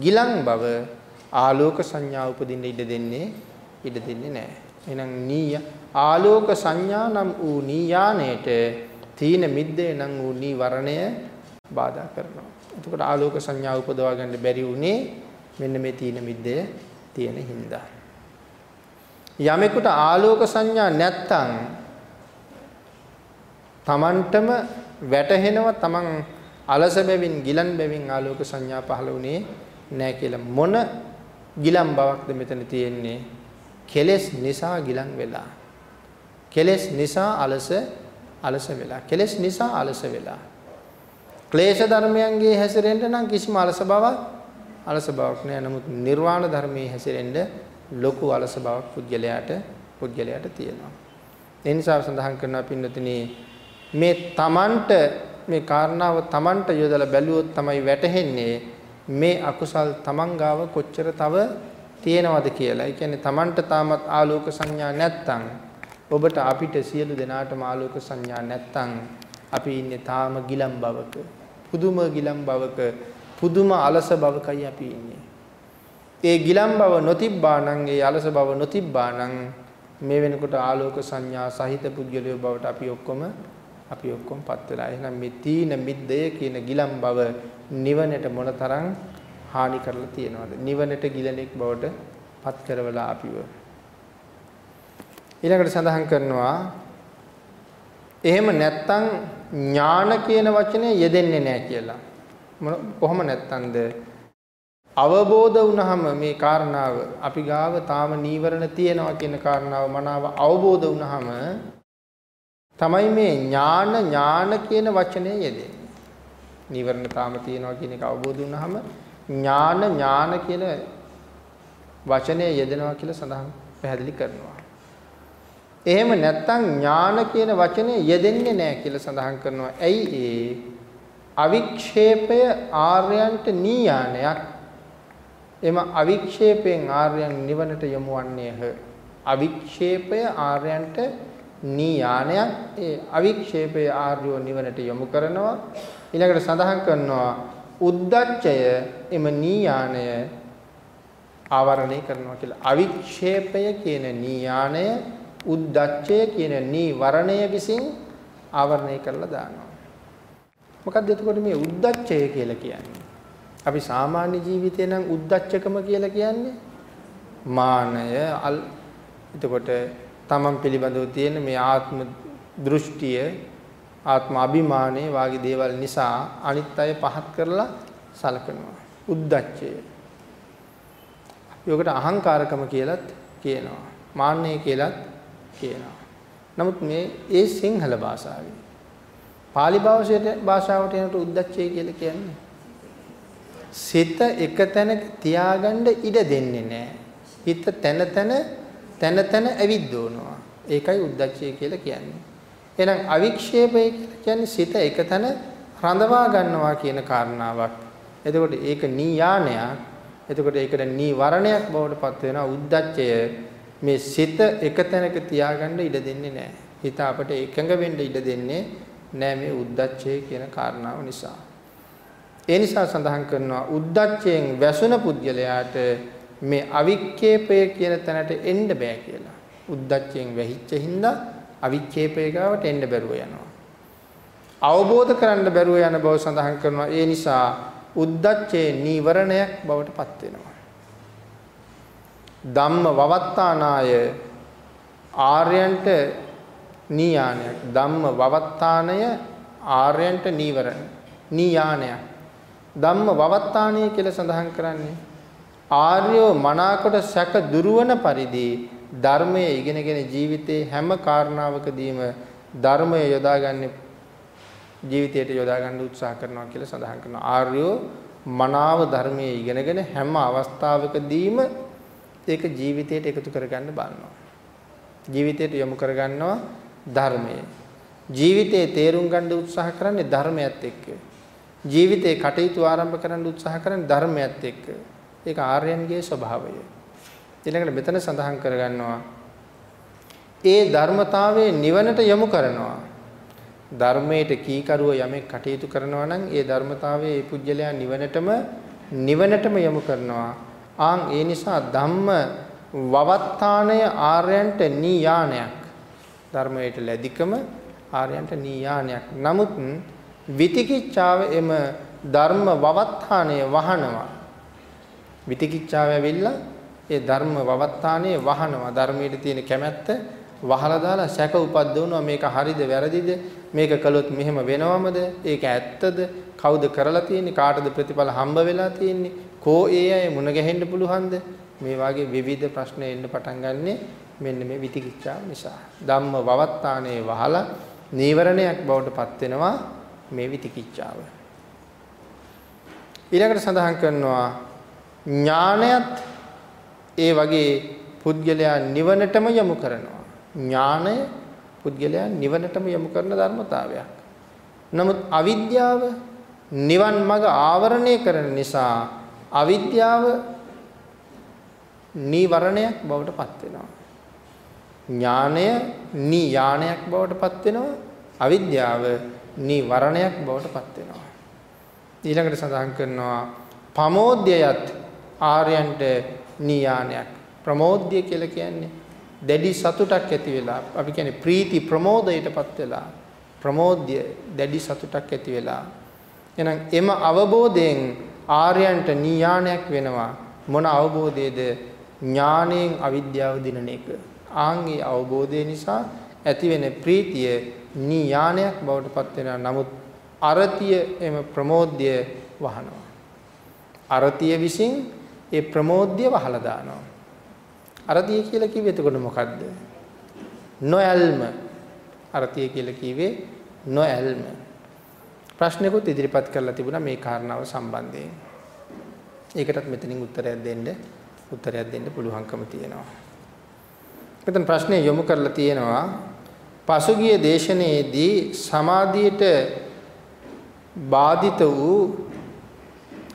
ගිලන් බව ආලෝක සංඥා උපදින්න ඉඩ දෙන්නේ ඉඩ දෙන්නේ නැහැ. එහෙනම් නීය ආලෝක සංඥා නම් වූ නීයානේට තීන මිද්දේ නම් වූ නීවරණය බාධා කරනවා. එතකොට ආලෝක සංඥා උපදවා ගන්න බැරි වුණේ මෙන්න මේ තීන මිද්දේ තියෙන හින්දා. යමෙකුට ආලෝක සංඥා නැත්තම් Tamanටම වැටහෙනවා Taman අලස බැවින් ගිලන් බැවින් ආලෝක සංඥා පහළ වුණේ නැහැ කියලා මොන ගිලන් බවක්ද මෙතන තියෙන්නේ කෙලෙස් නිසා ගිලන් වෙලා කෙලෙස් නිසා අලස අලස වෙලා කෙලෙස් නිසා අලස වෙලා ක්ලේශ ධර්මයන්ගේ හැසිරෙන්න නම් කිසිම අලස බවක් අලස බවක් නෑ. නමුත් නිර්වාණ ධර්මයේ හැසිරෙන්න ලොකු අලස බවක් පුද්ගලයාට පුද්ගලයාට තියෙනවා. ඒ නිසා සඳහන් කරනවා පින්නතුනි මේ තමන්ට මේ කාරණාව තමන්ට යොදලා බැලුවොත් තමයි වැටහෙන්නේ මේ අකුසල් තමන් ගාව කොච්චර තව තියෙනවද කියලා. ඒ කියන්නේ තමන්ට තාමත් ආලෝක සංඥා නැත්තම් ඔබට අපිට සියලු දෙනාටම ආලෝක සංඥා නැත්තම් අපි ඉන්නේ තාම ගිලම් බවක. පුදුම ගිලම් බවක පුදුම අලස බවකයි අපි ඉන්නේ. ඒ ගිලම් බව නොතිබ්බා නම් ඒ අලස බව නොතිබ්බා නම් මේ වෙනකොට ආලෝක සංඥා සහිත පුද්ගලයෝ බවට අපි ඔක්කොම අපි ඔක්කොම පත් වෙලා. එහෙනම් මේ තීන මිද්දය කියන ගිලම් බව නිවනට මොනතරම් හානි කරලා තියෙනවද? නිවනට ගිලණෙක් බවට පත් කරවලා අපිව. ඊළඟට සඳහන් කරනවා එහෙම නැත්තම් ඥාන කියන වචනේ යෙදෙන්නේ නැහැ කියලා. කොහොම නැත්තම්ද අවබෝධ වුණාම මේ කාරණාව අපි ගාව තාම නීවරණ තියෙනවා කියන කාරණාව මනාව අවබෝධ වුණාම තමයි මේ ඥාන ඥාන කියන වචනේ යෙදෙන්නේ. නීවරණ තාම තියෙනවා කියන එක අවබෝධ වුණාම ඥාන ඥාන කියන වචනේ යෙදෙනවා කියලා සඳහන් පැහැදිලි කරනවා. එහෙම නැත්නම් ඥාන කියන වචනේ යෙදෙන්නේ නැහැ කියලා සඳහන් කරනවා. ඇයි ඒ අවික්ෂේපය ආර්යයන්ට නීයානයක් එම අවික්ෂේපයෙන් ආර්යයන් නිවනට යොමුවන්නේහ. අවික්ෂේපය ආර්යයන්ට නීයානයක්. ඒ අවික්ෂේපය ආර්යෝ නිවනට යොමු කරනවා. ඊළඟට සඳහන් කරනවා උද්දච්චය එම නීයානය ආවරණය කරනවා කියලා. අවික්ෂේපය කියන නීයානය උද්දච්චය කියන නීවරණය විසින් ආවරණය කරලා දානවා. මොකක්ද එතකොට මේ උද්දච්චය කියලා කියන්නේ? අපි සාමාන්‍ය ජීවිතේ නම් උද්දච්චකම කියලා කියන්නේ මානය එතකොට තමන් පිළිබඳව තියෙන මේ ආත්ම දෘෂ්ටිය ආත්ම අභිමානය වාගේ දේවල් නිසා අනිත් අය පහත් කරලා සලකනවා උද්දච්චය. යෝගට අහංකාරකම කියලත් කියනවා. මාන්නය කියලත් කියනවා. නමුත් මේ ඒ සිංහල භාෂාවේ pāli භාෂාවට යනකොට උද්දච්චය කියලා කියන්නේ සිත එක තැනක තියාගන්න ඉඩ දෙන්නේ නැහැ. හිත තැන තැන තැන තැන ඇවිද්දෝනවා. ඒකයි උද්දච්චය කියලා කියන්නේ. එහෙනම් අවික්ෂේපය කියන්නේ සිත එක තැන රඳවා ගන්නවා කියන කාරණාවක්. එතකොට ඒක නීයානයක්. එතකොට ඒකට නීවරණයක් බවට පත් වෙනවා උද්දච්චය. මේ සිත එක තැනක තියාගන්න ඉඩ දෙන්නේ නැහැ. හිත අපට එකඟ වෙන්න ඉඩ දෙන්නේ නැහැ මේ උද්දච්චය කියන කාරණාව නිසා. ඒ නිසා සඳහන් කරනවා උද්දච්චයෙන් වැසුන පුද්ගලයාට මේ අවික්කේපය කියන තැනට එන්න බෑ කියලා. උද්දච්චයෙන් වැහිච්ච හින්දා අවික්කේපය ගාවට එන්න බැරුව යනවා. අවබෝධ කරන්න බැරුව යන බව සඳහන් කරනවා. ඒ නිසා උද්දච්චේ නීවරණයක් බවට පත් වෙනවා. ධම්ම වවත්තානාය ආර්යයන්ට නීයානයක්. ධම්ම වවත්තානය ආර්යයන්ට නීවරණ. නීයානයක්. ධම්ම වවත්තාණිය කියලා සඳහන් කරන්නේ ආර්යෝ මනාකොට සැක දුරවන පරිදි ධර්මයේ ඉගෙනගෙන ජීවිතේ හැම කාරණාවකදීම ධර්මය යොදාගන්නේ ජීවිතයට යොදා ගන්න උත්සාහ කරනවා කියලා සඳහන් කරනවා. ආර්යෝ මනාව ධර්මයේ ඉගෙනගෙන හැම අවස්ථාවකදීම ඒක ජීවිතයට එකතු කරගන්න බලනවා. ජීවිතයට යොමු කරගන්නවා ධර්මය. ජීවිතේ තේරුම් ගන්න උත්සාහ කරන්නේ ධර්මයත් එක්ක. ජීවිතේ කටයුතු ආරම්භ කරන්න උත්සාහ කරන ධර්මයත් එක්ක. ඒක ආර්යයන්ගේ ස්වභාවය. ඊළඟට මෙතන සඳහන් කරගන්නවා ඒ ධර්මතාවයේ නිවනට යොමු කරනවා. ධර්මයට කීකරුව යමෙක් කටයුතු කරනවා නම් ඒ ධර්මතාවයේ ඒ පුජ්‍යලයා නිවනටම නිවනටම යොමු කරනවා. ආන් ඒ නිසා ධම්ම වවත්තාණය ආර්යයන්ට නීයානයක්. ධර්මයට ලැබිකම ආර්යයන්ට නීයානයක්. නමුත් විතිකිච්ඡාව එම ධර්ම වවත්තාණය වහනවා. විතිකිච්ඡාව ඇවිල්ලා ඒ ධර්ම වවත්තාණය වහනවා. ධර්මයේ තියෙන කැමැත්ත වහලා දාලා සැක උපද්දවනවා මේක හරිද වැරදිද? මේක කළොත් මෙහෙම වෙනවමද? ඒක ඇත්තද? කවුද කරලා තියෙන්නේ? කාටද ප්‍රතිඵල හම්බ වෙලා තියෙන්නේ? කෝ ඒ අය මුණ ගැහෙන්න පුළුවන්ද? මේ වගේ විවිධ ප්‍රශ්න එන්න පටන් ගන්නෙ මෙන්න මේ විතිකිච්ඡාව නිසා. ධම්ම වවත්තානේ වහලා නීවරණයක් බවට පත් වෙනවා මේ විතිකිච්ඡාව. ඊළඟට සඳහන් කරනවා ඥානයත් ඒ වගේ පුද්ගලයා නිවනටම යොමු කරනවා. ඥානය පුද්ගලයා නිවනටම යොමු කරන ධර්මතාවයක්. නමුත් අවිද්‍යාව නිවන් මඟ ආවරණය කරන නිසා අවිද්‍යාව නීවරණයක් බවට පත් වෙනවා. ඥානය නියානයක් බවට පත් වෙනවා. අවිද්‍යාව නිවරණයක් බවට පත් වෙනවා. ඊළඟට සඳහන් කරනවා පමෝද්‍යයත් ආර්යයන්ට නියානයක්. ප්‍රමෝද්‍ය කියලා කියන්නේ දැඩි සතුටක් ඇති වෙලා අපි කියන්නේ ප්‍රීති ප්‍රමෝදයටපත් වෙලා ප්‍රමෝද්‍ය දැඩි සතුටක් ඇති වෙලා. එහෙනම් එම අවබෝධයෙන් ආර්යයන්ට නියානයක් වෙනවා. මොන අවබෝධයේද? ඥාණයෙන් අවිද්‍යාව දිනන එක. ආන්ගේ අවබෝධය නිසා ඇතිවෙන ප්‍රීතිය නියානයක් බවට පත් වෙනවා. නමුත් අරතිය එම ප්‍රමෝද්‍ය වහනවා. අරතිය විසින් ඒ ප්‍රමෝද්‍ය වහලා දානවා. අරතිය කියලා කිව්වේ එතකොට මොකද්ද? නොඇල්ම. අරතිය කියලා කිව්වේ නොඇල්ම. ප්‍රශ්නකුත් ඉදිරිපත් කරලා තිබුණා මේ කාරණාව සම්බන්ධයෙන්. ඒකටත් මෙතනින් උත්තරයක් දෙන්න උත්තරයක් දෙන්න පුළුවන්කම තියෙනවා. මෙතන ප්‍රශ්නේ යොමු කරලා තියෙනවා. පසුගිය දේශනාවේදී සමාධියට බාධිත වූ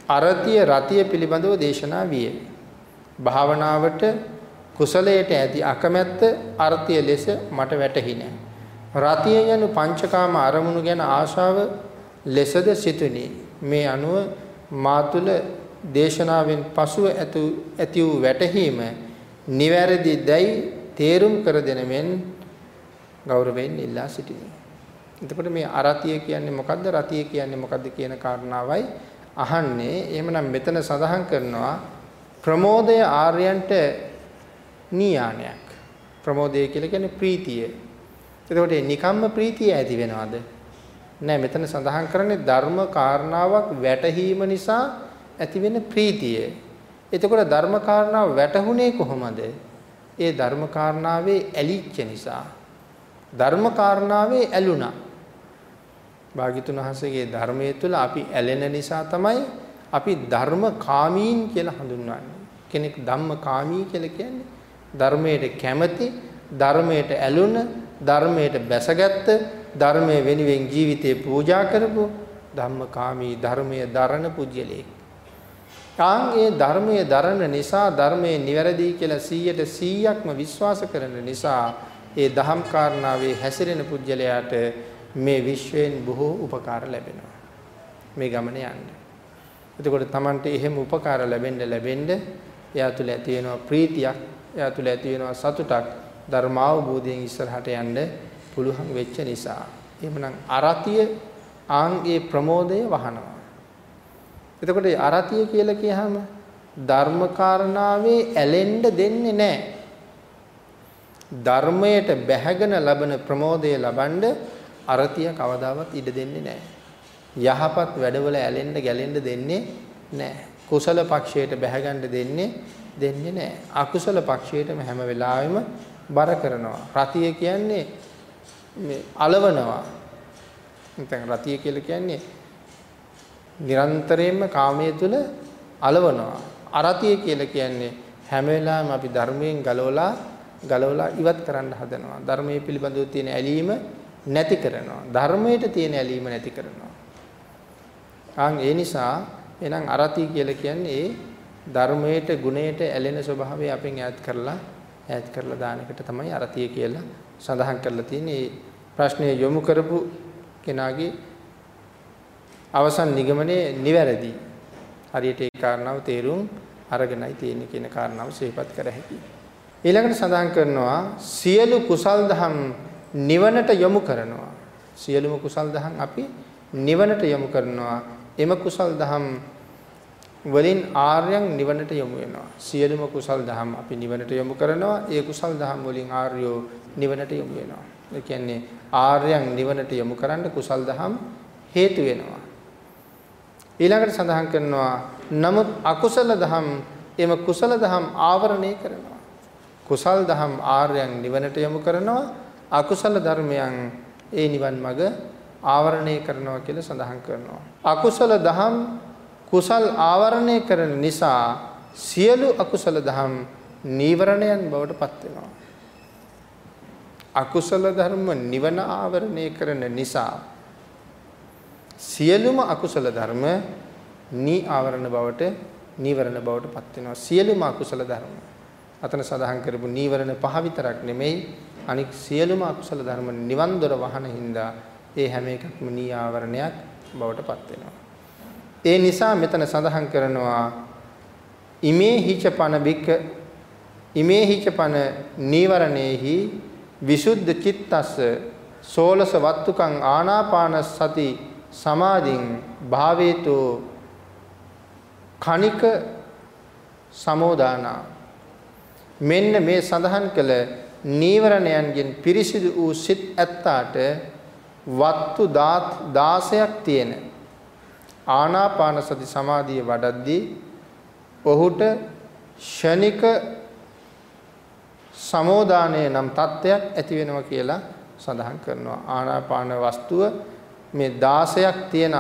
අරතිය රතිය පිළිබඳව දේශනා විය. භාවනාවට කුසලයට ඇති අකමැත්ත අර්ථය ලෙස මට වැටහි නැහැ. රතිය යනු පංචකාම අරමුණු ගැන ආශාව ලෙසද සිතුනි. මේ අනුව මා තුල දේශනාවෙන් පසුව ඇති වූ වැටහීම නිවැරදි දැයි තේරුම් කර දෙන මෙන් ගෞරවයෙන් ඉල්ලා සිටිමි. එතකොට මේ අරතිය කියන්නේ මොකද්ද? රතිය කියන්නේ මොකද්ද කියන කාරණාවයි අහන්නේ. එහෙමනම් මෙතන සඳහන් කරනවා ප්‍රමෝදය ආර්යයන්ට නියානයක්. ප්‍රමෝදය කියලා කියන්නේ ප්‍රීතිය. එතකොට නිකම්ම ප්‍රීතිය ඇති වෙනවද? නෑ මෙතන සඳහන් කරන්නේ ධර්ම කාරණාවක් වැටහීම නිසා ඇතිවෙන ප්‍රීතිය. එතකොට ධර්ම කාරණාව වැටහුනේ කොහොමද? ඒ ධර්ම කාරණාවේ ඇලිච්ච නිසා. ධර්ම කාරණාවේ ඇලුනා. භාග්‍යතුන් වහන්සේගේ ධර්මයේ තුල අපි ඇලෙන නිසා තමයි අපි ධර්ම කාමීන් කියලා හඳුන්වන්නේ. කෙනෙක් ධම්ම කාමී කියලා කියන්නේ ධර්මයට කැමති, ධර්මයට ඇලුන, ධර්මයට බැසගත්ත ධර්මයේ වෙනුවෙන් ජීවිතේ පූජා කරපු ධම්මකාමී ධර්මයේ දරණ පුජ්‍යලෙක්. කාන් ඒ ධර්මයේ දරන නිසා ධර්මයේ නිවැරදි කියලා 100ට 100ක්ම විශ්වාස කරන නිසා ඒ දහම් කාරණාවේ හැසිරෙන පුජ්‍යලයාට මේ විශ්වයෙන් බොහෝ උපකාර ලැබෙනවා. මේ ගමන යන්න. එතකොට Tamante එහෙම උපකාර ලැබෙන්න ලැබෙන්න එයා තුල ඇති වෙනවා ප්‍රීතියක්, එයා තුල ඇති වෙනවා සතුටක්, ධර්මාවබෝධයෙන් ඉස්සරහට යන්න පුළුවන් වෙච්ච නිසා. එහෙමනම් අරතිය ආන්ගේ ප්‍රමෝදය වහනවා. එතකොට අරතිය කියලා කියහම ධර්මකාරණාවේ ඇලෙන්න දෙන්නේ නැහැ. ධර්මයට බැහැගෙන ලබන ප්‍රමෝදය ලබනද අරතිය කවදාවත් ඉඩ දෙන්නේ නැහැ. යහපත් වැඩවල ඇලෙන්න ගැලෙන්න දෙන්නේ නැහැ. කුසල පක්ෂයට බැහැගන්න දෙන්නේ දෙන්නේ නැහැ. අකුසල පක්ෂයටම හැම වෙලාවෙම බර කරනවා. රතිය කියන්නේ මේ అలවනවා. නැත්නම් රතිය කියලා කියන්නේ නිරන්තරයෙන්ම කාමයේ තුල అలවනවා. අරතිය කියලා කියන්නේ හැම වෙලාවෙම අපි ධර්මයෙන් ගලවලා ගලවලා ඉවත් කරන්න හදනවා. ධර්මයේ පිළිබඳව තියෙන ඇලීම නැති කරනවා. ධර්මයට තියෙන ඇලීම නැති කරනවා. ආන් ඒ නිසා එහෙනම් අරතිය කියලා කියන්නේ ඒ ධර්මයට ගුණයට ඇලෙන ස්වභාවය අපෙන් ඈත් කරලා ඈත් කරලා දාන එකට තමයි අරතිය කියලා සඳහන් කරලා තියෙන්නේ. ප්‍රශ්නය යොමු කරපු කෙනාගේ අවසන් නිගමනයේ නිවැරදි. හරියට ඒ කාරණාව තේරුම් අරගෙනයි තියෙන්නේ කියන කාරණාව සිහිපත් කර හැකියි. ඊළඟට සඳහන් කරනවා සියලු කුසල් දහම් නිවනට යොමු කරනවා. සියලුම කුසල් දහම් අපි නිවනට යොමු කරනවා. එම කුසල් දහම් වලින් ආර්යයන් නිවනට යොමු වෙනවා. සියලුම කුසල් දහම් අපි නිවනට යොමු කරනවා. ඒ කුසල් දහම් වලින් ආර්යෝ නිවනට යොමු වෙනවා. ඒ කියන්නේ ආර්යයන් නිවනට යොමු කරන්න කුසල් දහම් හේතු වෙනවා. ඊළඟට සඳහන් කරනවා නමුත් අකුසල දහම් එම කුසල දහම් ආවරණය කරනවා. කුසල් දහම් ආර්යයන් නිවනට යොමු කරනවා. අකුසල ධර්මයන් ඒ නිවන් මඟ ආවරණය කරනවා කියලා සඳහන් කරනවා. අකුසල දහම් කුසල් ආවරණය කරන නිසා සියලු අකුසල දහම් නීවරණයන් බවට පත් වෙනවා. අකුසල ධර්ම නිවන ආවරණය කරන නිසා සියලුම අකුසල ධර්ම නී ආවරණ බවට නීවරණ බවට පත් වෙනවා. සියලුම අකුසල ධර්ම. අතන සඳහන් කරපු නීවරණ පහ විතරක් නෙමෙයි අනික් සියලුම අකුසල ධර්ම නිවන් දොර වහන හින්දා ඒ හැම එකක්ම නීආවරණයක් බවට පත් වෙනවා. ඒ නිසා මෙතන සඳහන් කරනවා ඉමේ හිචපන බික ඉමේ හිචපන නීවරණේහි විසුද්ධ චිත්තස්ස සෝලස වත්තුකං ආනාපාන සති සමාධින් භාවේතෝ කණික සමෝදානා මෙන්න මේ සඳහන් කළ නීවරණයන්ගෙන් පිරිසිදු වූ සිත් ඇත්තාට වත්තු 16ක් තියෙන. ආනාපාන සති සමාධිය වඩද්දී ඔහුට ෂණික සමෝදානය නම් தත්වයක් ඇති වෙනවා කියලා සඳහන් කරනවා. ආනාපාන වස්තුව මේ 16ක් තියෙන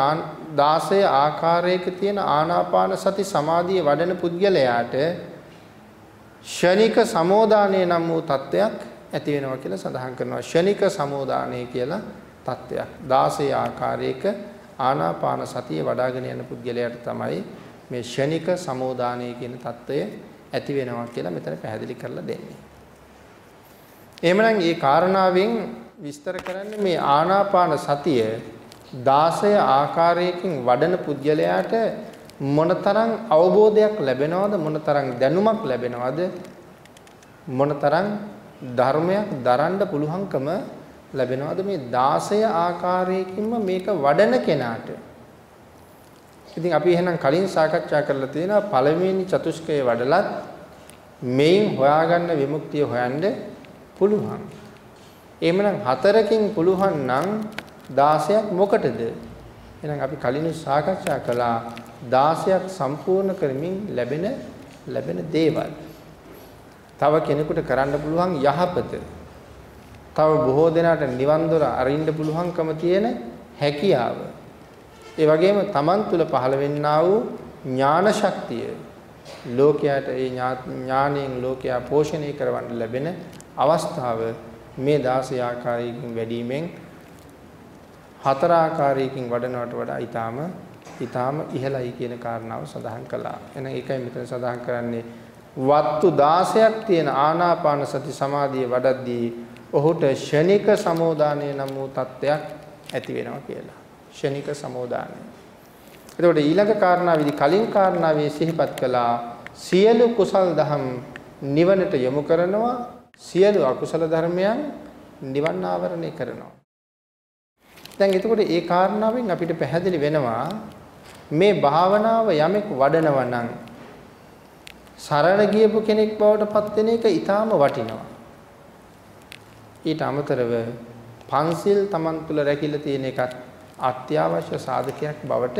16 ආකාරයක තියෙන ආනාපාන සති සමාධිය වඩන පුද්ගලයාට ෂණික සමෝදානය නම් වූ தත්වයක් ඇති වෙනවා කියලා සඳහන් කරනවා. ෂණික සමෝදානය කියලා தත්වයක්. 16 ආකාරයක ආනාපාන සතිය වඩාගෙන යන පුද්ගලයාට තමයි මේ ෂණික සමෝදානය කියන தත්වය ඇති වෙනවා කියලා මෙතන පැහැදිලි කරලා දෙන්නේ. එහෙමනම් මේ කාරණාවෙන් විස්තර කරන්නේ මේ ආනාපාන සතිය 16 ආකාරයකින් වඩන පුද්ගලයාට මොනතරම් අවබෝධයක් ලැබෙනවද මොනතරම් දැනුමක් ලැබෙනවද මොනතරම් ධර්මයක් දරන්න පුළුවන්කම ලැබෙනවද මේ 16 ආකාරයකින්ම මේක වඩන කෙනාට ඉතින් අපි එහෙනම් කලින් සාකච්ඡා කරලා තියෙනවා පළවෙනි චතුස්කය වඩලත් මේන් හොයාගන්න විමුක්තිය හොයන්න පුළුවන්. එහෙමනම් හතරකින් පුළුවන් නම් 16ක් මොකටද? එහෙනම් අපි කලින් සාකච්ඡා කළා 16ක් සම්පූර්ණ කරමින් ලැබෙන ලැබෙන දේවල්. තව කෙනෙකුට කරන්න පුළුවන් යහපත. තව බොහෝ දෙනාට නිවන් දොර අරින්න පුළුවන්කම තියෙන හැකියාව. ඒ වගේම Taman තුල පහළ වෙන්නා වූ ඥාන ශක්තිය ලෝකයට ඒ ඥාණයෙන් ලෝකයා පෝෂණය කරවන්න ලැබෙන අවස්ථාව මේ 16 ආකාරයකින් වැඩිමෙන් හතර ආකාරයකින් වඩනවට වඩා ඊටාම ඊටාම ඉහළයි කියන කාරණාව සඳහන් කළා. එහෙනම් ඒකයි මෙතන සඳහන් කරන්නේ වත්තු 16ක් තියෙන ආනාපාන සති සමාධිය වඩද්දී ඔහුට ෂණික සමෝදානය නම් වූ තත්ත්වයක් ඇති වෙනවා කියලා. ෂණික සමෝදානය. එතකොට ඊළඟ කාරණාවේදී කලින් කාරණාවේ සිහිපත් කළා සියලු කුසල් දහම් නිවනට යොමු කරනවා සියලු අකුසල ධර්මයන් නිවන් ආවරණය කරනවා. දැන් එතකොට ඒ කාරණාවෙන් අපිට පැහැදිලි වෙනවා මේ භාවනාව යමෙක් වඩනවා නම් සරණ ගියපු කෙනෙක් බවට පත් වෙන එක ඊටාම වටිනවා. ඊට අමතරව පන්සිල් Taman තුල රැකිලා තියෙන එකත් අත්‍යවශ්‍ය සාධකයක් බවට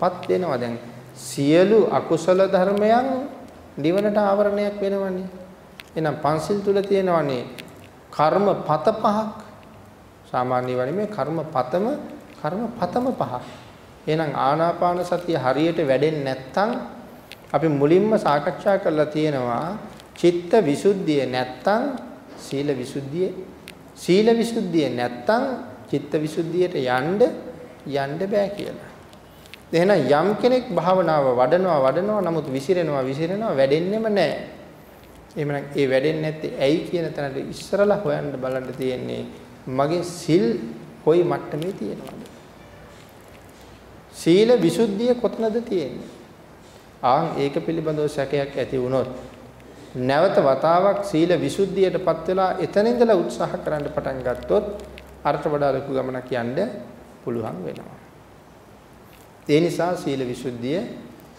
පත් වෙනවා. දැන් සියලු අකුසල ධර්මයන් නිවනට ආවරණයක් වෙනවනේ. එහෙනම් පන්සිල් තුල තියෙනවනේ කර්ම පත පහක්. සාමාන්‍ය වලින් කර්ම පතම කර්ම පතම පහක් එහෙනම් ආනාපාන සතිය හරියට වැඩෙන්නේ නැත්නම් අපි මුලින්ම සාකච්ඡා කරලා තියෙනවා චිත්ත විසුද්ධිය නැත්නම් සීල විසුද්ධිය සීල විසුද්ධිය නැත්නම් චිත්ත විසුද්ධියට යන්න යන්න බෑ කියලා. එහෙනම් යම් කෙනෙක් භාවනාව වඩනවා වඩනවා නමුත් විසිරෙනවා විසිරෙනවා වැඩෙන්නෙම නැහැ. එහෙමනම් ඒ වැඩෙන්නේ නැත්තේ ඇයි කියන තැනට ඉස්සරලා හොයන්න බලන්න තියෙන්නේ මගේ සිල් කොයි මට්ටමේ තියෙනවද? සීල විසුද්ධිය කොතනද තියෙන්නේ? ආන් ඒක පිළිබඳව සැකයක් ඇති වුණොත් නැවත වතාවක් සීල විසුද්ධියටපත් වෙලා එතන ඉඳලා උත්සාහ කරන්න පටන් ගත්තොත් අරට වඩා ලොකු ගමනක් යන්න පුළුවන් වෙනවා. ඒ නිසා සීල විසුද්ධිය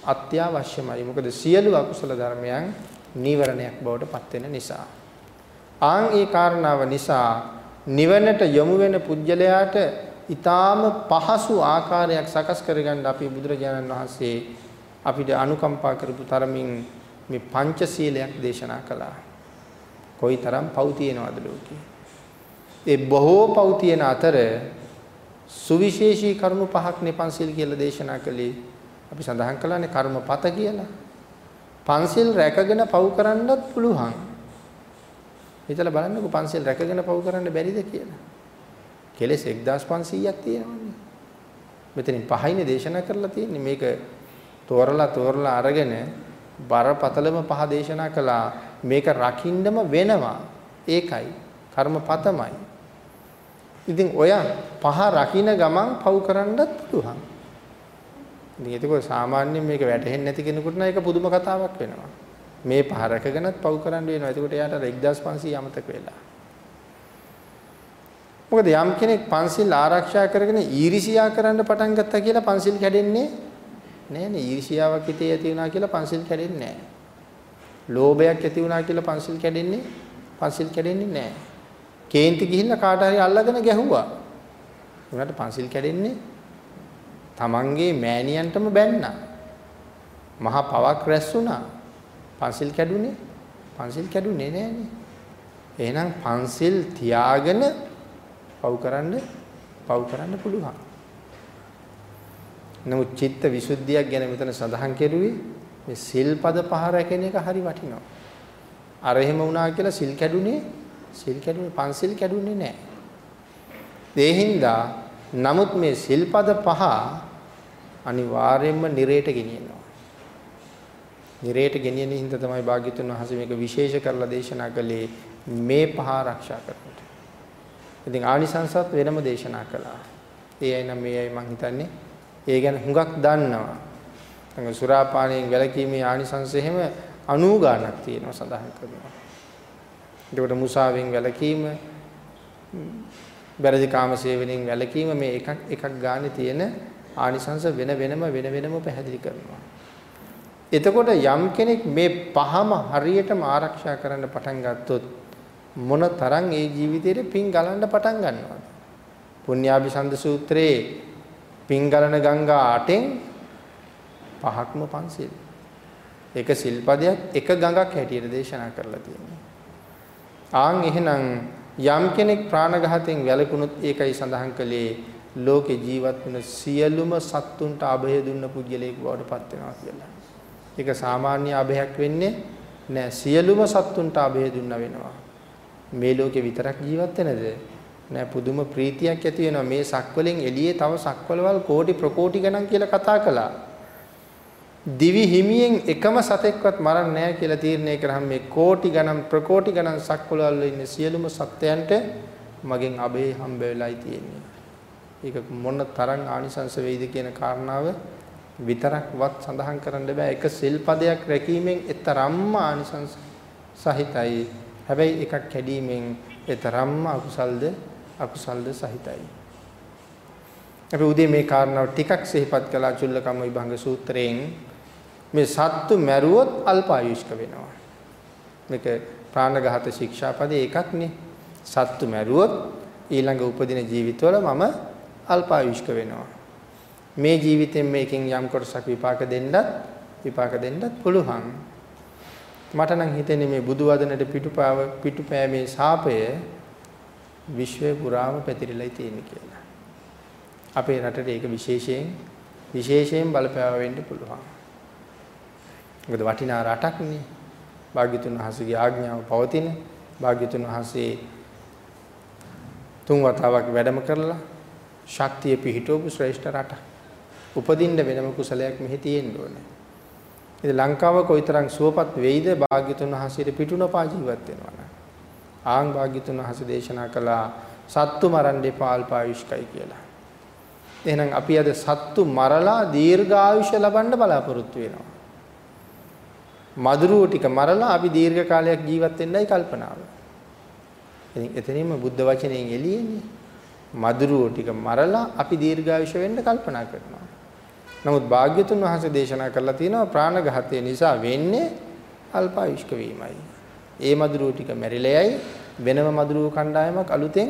අත්‍යවශ්‍යමයි. මොකද සියලු අකුසල ධර්මයන් නීවරණයක් බවට පත් වෙන නිසා. ආන් ඒ කාරණාව නිසා නිවනට යොමු වෙන පුජ්‍යලයාට ඊටාම පහසු ආකාරයක් සකස් කරගන්න අපි බුදුරජාණන් වහන්සේ අපිට අනුකම්පා කරපු තරමින් මේ පංචශීලයක් දේශනා කළා. කොයිතරම් පව් තියෙනවද ලෝකේ? ඒ බොහෝ පව් තියෙන අතර සුවිශේෂී කරුණු පහක් නේ පංචශීල කියලා දේශනා කළේ. අපි සඳහන් කළානේ කර්මපත කියලා. පන්සිල් රැකගෙන පව් කරන්නත් පුළුවන්. හිතලා බලන්නකෝ පන්සිල් රැකගෙන පව් කරන්න බැරිද කියලා. කෙලස් 1500ක් තියෙනවානේ. මෙතනින් පහිනේ දේශනා කරලා තියෙන්නේ මේක තෝරලා තෝරලා අරගෙන බරපතලම පහ දේශනා කළා මේක රකින්නම වෙනවා. ඒකයි කර්මපතමයි. ඉතින් ඔය පහ රකින්න ගමන් පව් කරන්නත් පුළුවන්. ඉතින් ඒක සාමාන්‍යයෙන් මේක වැටහෙන්නේ නැති කෙනෙකුට නම් ඒක පුදුම කතාවක් වෙනවා. මේ පහ රැකගෙනත් පව් කරන්න වෙනවා. එතකොට එයාට 1500 අමතක වෙලා. මොකද යම් කෙනෙක් පන්සිල් ආරක්ෂා කරගෙන ඊරිසියා කරන්න පටන් ගත්තා කියලා පන්සිල් කැඩෙන්නේ නෑනේ. ඊර්ෂියාවක් හිතේ ඇති වුණා කියලා පන්සිල් කැඩෙන්නේ නෑ. ලෝභයක් ඇති වුණා කියලා පන්සිල් කැඩෙන්නේ පන්සිල් කැඩෙන්නේ නෑ. කේන්ති ගිහිල්ලා කාට හරි අල්ලගෙන ගැහුවා. උනාට පන්සිල් කැඩෙන්නේ තමන්ගේ මෑණියන්ටම බැන්නා. මහා පවක් රැස් වුණා. පන්සිල් කැඩුනේ පන්සිල් කැඩුනේ නෑනේ. එහෙනම් පන්සිල් තියාගෙන පව් කරන්න පව් කරන්න පුළුවන්. නමුත් චිත්ත විසුද්ධියක් ගැන මෙතන සඳහන් කෙරුවේ මේ සිල්පද පහ රැකෙන එක හරි වටිනවා. අර එහෙම වුණා කියලා සිල් කැඩුනේ සිල් කැඩුනේ පන්සිල් කැඩුනේ නැහැ. ඒ හින්දා නමුත් මේ සිල්පද පහ අනිවාර්යයෙන්ම නිරේට ගෙනියනවා. නිරේට ගෙනියන හින්දා තමයි භාග්‍යතුන් වහන්සේ මේක විශේෂ කරලා දේශනා කළේ මේ පහ ආරක්ෂා කරනට. ඉතින් ආනිසංසත් වෙනම දේශනා කළා. ඒ අය නම් මේ අය මං හිතන්නේ ඒ ගැන හුඟක් දන්නවා. නැත්නම් සුරාපානයෙන් වැළකීමේ ආනිසංස එහෙම 90 ගාණක් තියෙනවා සඳහන් කරනවා. එතකොට මුසාවෙන් වැළකීම වැරදි කාම සේවනයෙන් වැළකීම මේ එකක් එකක් ගානේ තියෙන ආනිසංස වෙන වෙනම වෙන වෙනම පැහැදිලි කරනවා. එතකොට යම් කෙනෙක් මේ පහම හරියටම ආරක්ෂා කරන්න පටන් ගත්තොත් මොන තරම් ඒ ජීවිතේට පින් ගලන්න පටන් ගන්නවද? පුණ්‍යාභිසන්ද සූත්‍රයේ පින් ගලන ගංගා අටෙන් පහක්ම පන්සිල්. එක සිල්පදයක් එක ගඟක් හැටියට දේශනා කරලා තියෙනවා. ආන් එහෙනම් යම් කෙනෙක් ප්‍රාණඝාතයෙන් වැළකුණොත් ඒකයි සඳහන් කළේ ලෝකේ ජීවත් වෙන සියලුම සත්තුන්ට අභය දුන්න පුජ්‍යලයක බවට පත් වෙනවා කියලා. ඒක සාමාන්‍ය අභයක් වෙන්නේ නෑ සියලුම සත්තුන්ට අභය දුන්න වෙනවා. මේ ලෝකේ විතරක් ජීවත් වෙනද? නෑ පුදුම ප්‍රීතියක් ඇති වෙනවා මේ සක්වලෙන් එළියේ තව සක්වලවල් කෝටි ප්‍රකෝටි ගණන් කියලා කතා කළා. දිවි හිමියෙන් එකම සතෙක්වත් මරන්නේ නැහැ කියලා තීරණය කරාම මේ කෝටි ගණන් ප්‍රකෝටි ගණන් සක්වලවල් ඉන්න සියලුම සත්‍යයන්ට මගෙන් අබේ හම්බ වෙලායි තියෙන්නේ. ඒක මොන තරම් ආනිසංස වෙයිද කියන කාරණාව විතරක්වත් සඳහන් කරන්න බෑ. එක සිල්පදයක් රැකීමෙන් එතරම්ම ආනිසංස සහිතයි. හැබැයි එකක් කැඩීමෙන් එතරම්ම අකුසල්ද අකුසල්ද සහිතයි. අපි උදේ මේ කාරණාව ටිකක් සිහිපත් කළා චුල්ලකම්ම විභංග සූත්‍රයෙන් මේ සත්තු මැරුවොත් අල්පායුෂ්ක වෙනවා. මේක ප්‍රාණඝාත ශික්ෂාපදේ එකක්නේ. සත්තු මැරුවොත් ඊළඟ උපදින ජීවිතවල මම අල්පායුෂ්ක වෙනවා. මේ ජීවිතෙන් මේකෙන් යම් කොටසක් විපාක දෙන්නත් විපාක දෙන්නත් පුළුවන්. මට නම් හිතෙන්නේ මේ බුදු වදනට පිටුපාව පිටුපෑමේ ශාපය විශ්වය පුරාම පැතිරිලායි තියෙන්නේ කියලා. අපේ රටට ඒක විශේෂයෙන් විශේෂයෙන් බලපෑව වෙන්න පුළුවන්. මොකද වටිනා රටක්නේ. භාග්‍යතුන් වහන්සේගේ ආඥාව පවතින භාග්‍යතුන් වහන්සේ තුන් වතාවක් වැඩම කරලා ශක්තිය පිහිටවපු ශ්‍රේෂ්ඨ රට. උපදින්න වෙනම කුසලයක් මෙහි තියෙන්න ඕනේ. ඉතින් ලංකාව කොයිතරම් සුවපත් වෙයිද භාග්‍යතුන් වහන්සේට පිටුනපා ජීවත් වෙනවා ආං භාග්‍යතුන් වහන්සේ දේශනා කළා සත්තු මරන්න එපා අල්පායුෂ්කයි කියලා. එහෙනම් අපි අද සත්තු මරලා දීර්ඝායුෂ ලබන්න බලාපොරොත්තු වෙනවා. මදුරුව ටික මරලා අපි දීර්ඝ කාලයක් ජීවත් වෙන්නයි කල්පනාව. ඉතින් එතනින්ම බුද්ධ වචනයෙන් එළියෙන්නේ. මදුරුව ටික මරලා අපි දීර්ඝායුෂ වෙන්න කල්පනා කරනවා. නමුත් භාග්‍යතුන් වහන්සේ දේශනා කරලා තියෙනවා ප්‍රාණඝාතය නිසා වෙන්නේ අල්පායුෂ්ක වීමයි. ඒ මදුරුව ටික මැරිලයයි වෙනම මදුරුව කණ්ඩායමක් අලුතෙන්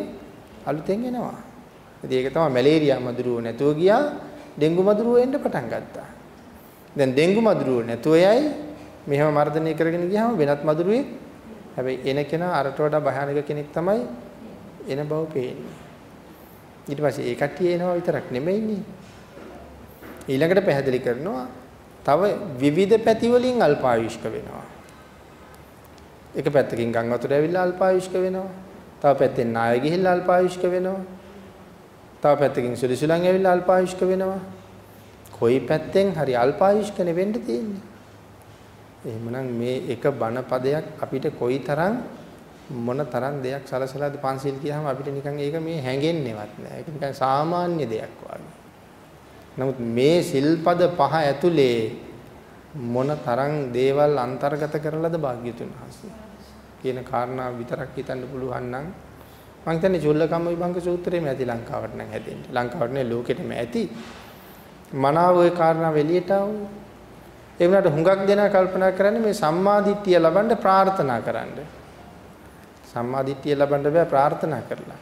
අලුතෙන් එනවා. ඉතින් ඒක තමයි මැලේරියා මදුරුව නැතුව ගියා ඩෙන්ගු මදුරුව එන්න පටන් ගත්තා. දැන් ඩෙන්ගු මදුරුව නැතුව යයි මෙහෙම මර්ධනය කරගෙන ගියාම වෙනත් මදුරුවෙක් හැබැයි එන කෙනා අරට වඩා භයානක කෙනෙක් තමයි එන බව පේන්නේ. ඊට පස්සේ ඒ කට්ටිය එනවා විතරක් නෙමෙයිනේ. ඊළඟට පැහැදිලි කරනවා තව විවිධ පැති වලින් අල්පායුෂ්ක වෙනවා. එක පැත්තකින් ගම් වතුර ඇවිල්ලා අල්පායුෂ්ක වෙනවා. තව පැත්තෙන් නාය ගිහිල්ලා අල්පායුෂ්ක වෙනවා. තව පැත්තකින් සුලිසුලන් ඇවිල්ලා අල්පායුෂ්ක වෙනවා. කොයි පැත්තෙන් හරි අල්පායුෂ්ක නෙවෙන්න තියෙන්නේ. එහෙමනම් මේ එක බණ පදයක් අපිට කොයිතරම් මොන තරම් දෙයක් සලසලාද පන්සිල් කියහම අපිට නිකන් ඒක මේ හැඟෙන්නේවත් නෑ. ඒක නිකන් සාමාන්‍ය දෙයක් වගේ. නමුත් මේ සිල්පද පහ ඇතුලේ මොන තරම් දේවල් අන්තර්ගත කරලාද භාග්‍යතුන් වහන්සේ කියන කාරණා විතරක් හිතන්න පුළුවන් නම් මම හිතන්නේ චුල්ලකම්ම විභංග සූත්‍රයේම ඇති ලංකාවට නම් හැදෙන්නේ. ලංකාවට නේ ලෝකෙටම ඇති. මනාව ওই කාරණා එළියට ආවෝ. ඒ වුණාට හුඟක් දෙනා කල්පනා කරන්නේ මේ සම්මාදිට්ඨිය ලබන්න ප්‍රාර්ථනා කරන්න. සම්මාදිට්ඨිය ලබන්න බෑ ප්‍රාර්ථනා කරලා.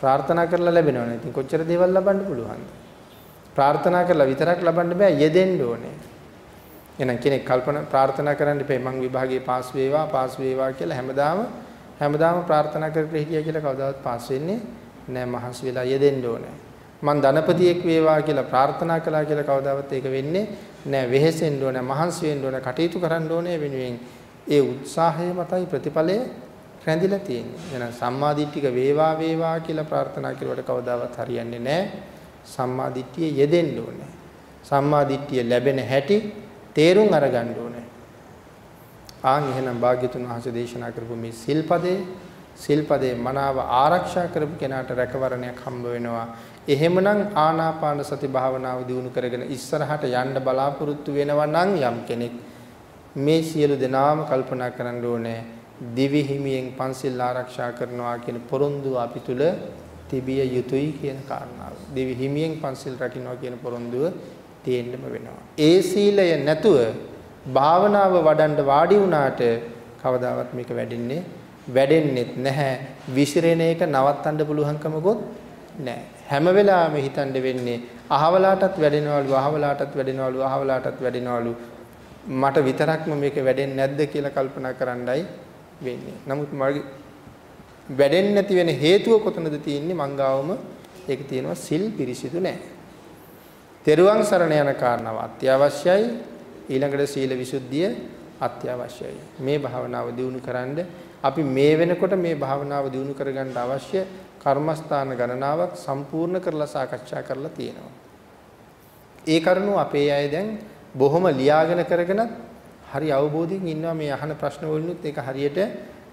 ප්‍රාර්ථනා කරලා ලැබෙනවනේ. ඉතින් කොච්චර දේවල් ලබන්න පුළුවන්ද? ප්‍රාර්ථනා කරලා විතරක් ලබන්න බෑ යෙදෙන්න ඕනේ. එහෙනම් කෙනෙක් කල්පනා ප්‍රාර්ථනා කරන්න ඉපේ මං විභාගයේ පාස් වේවා පාස් වේවා කියලා හැමදාම හැමදාම ප්‍රාර්ථනා කරගෙන හිටියා කියලා කවදාවත් පාස් වෙන්නේ නෑ මහන්සි වෙලා යෙදෙන්න ඕනේ. මං ධනපතියෙක් වේවා කියලා ප්‍රාර්ථනා කළා කියලා කවදාවත් ඒක වෙන්නේ නෑ වෙහෙසෙන්න ඕනේ මහන්සි වෙන්න ඕනේ කටයුතු කරන්න ඕනේ වෙනුවෙන් ඒ උත්සාහය මතයි ප්‍රතිඵලය රැඳිලා තියෙන්නේ. එහෙනම් සම්මාදිට්ඨික වේවා වේවා කියලා ප්‍රාර්ථනා කරුවට කවදාවත් හරියන්නේ නෑ. සම්මාදිට්ඨිය යෙදෙන්න ඕනේ. සම්මාදිට්ඨිය ලැබෙන හැටි තේරුම් අරගන්න ඕනේ. ආන් එහෙනම් භාග්‍යතුන් වහන්සේ දේශනා කරපු මේ සිල්පදේ සිල්පදේ මනාව ආරක්ෂා කරපු කෙනාට රැකවරණයක් හම්බ වෙනවා. එහෙමනම් ආනාපාන සති භාවනාව දිනු කරගෙන ඉස්සරහට යන්න බලාපොරොත්තු වෙනවා නම් යම් කෙනෙක් මේ සියලු දෙනාම කල්පනා කරන්න ඕනේ දිවි හිමියෙන් පන්සිල් ආරක්ෂා කරනවා කියන පොරොන්දුව අපි තුල තිබිය යුතුයි කියන කාරණාව. දිවි හිමියෙන් පන්සිල් රකින්නවා කියන පොරොන්දුව තියෙන්නම වෙනවා. ඒ සීලය නැතුව භාවනාව වඩන්න වාඩි වුණාට කවදාවත් මේක වැඩින්නේ වැඩෙන්නෙත් නැහැ. විසිරෙන එක නවත්තන්න පුළුවන්කමකුත් නැහැ. හැම වෙලාවෙම හිතන්න වෙන්නේ අහවලාටත් වැඩෙනවලු අහවලාටත් වැඩෙනවලු අහවලාටත් වැඩෙනවලු මට විතරක්ම මේක වැඩෙන්නේ නැද්ද කියලා කල්පනා කරන්නයි වෙන්නේ. නමුත් මගේ වැඩෙන්නේ නැති වෙන හේතුව කොතනද තියෙන්නේ මංගාවම ඒක තියෙනවා සිල් පිරිසිදු නැහැ. තෙරුවන් සරණ යන කාරණාව අත්‍යවශ්‍යයි. ඊළඟට සීල විසුද්ධිය අත්‍යවශ්‍යයි. මේ භාවනාව දියුණු කරන්න අපි මේ වෙනකොට මේ භාවනාව දියුණු කරගන්න අවශ්‍ය කර්මස්ථාන ගණනාවක් සම්පූර්ණ කරලා සාකච්ඡා කරලා තියෙනවා. ඒ කරුණු අපේ අය දැන් බොහොම ලියාගෙන කරගෙන හරි අවබෝධයෙන් ඉන්නවා මේ අහන ප්‍රශ්න වලිනුත් ඒක හරියට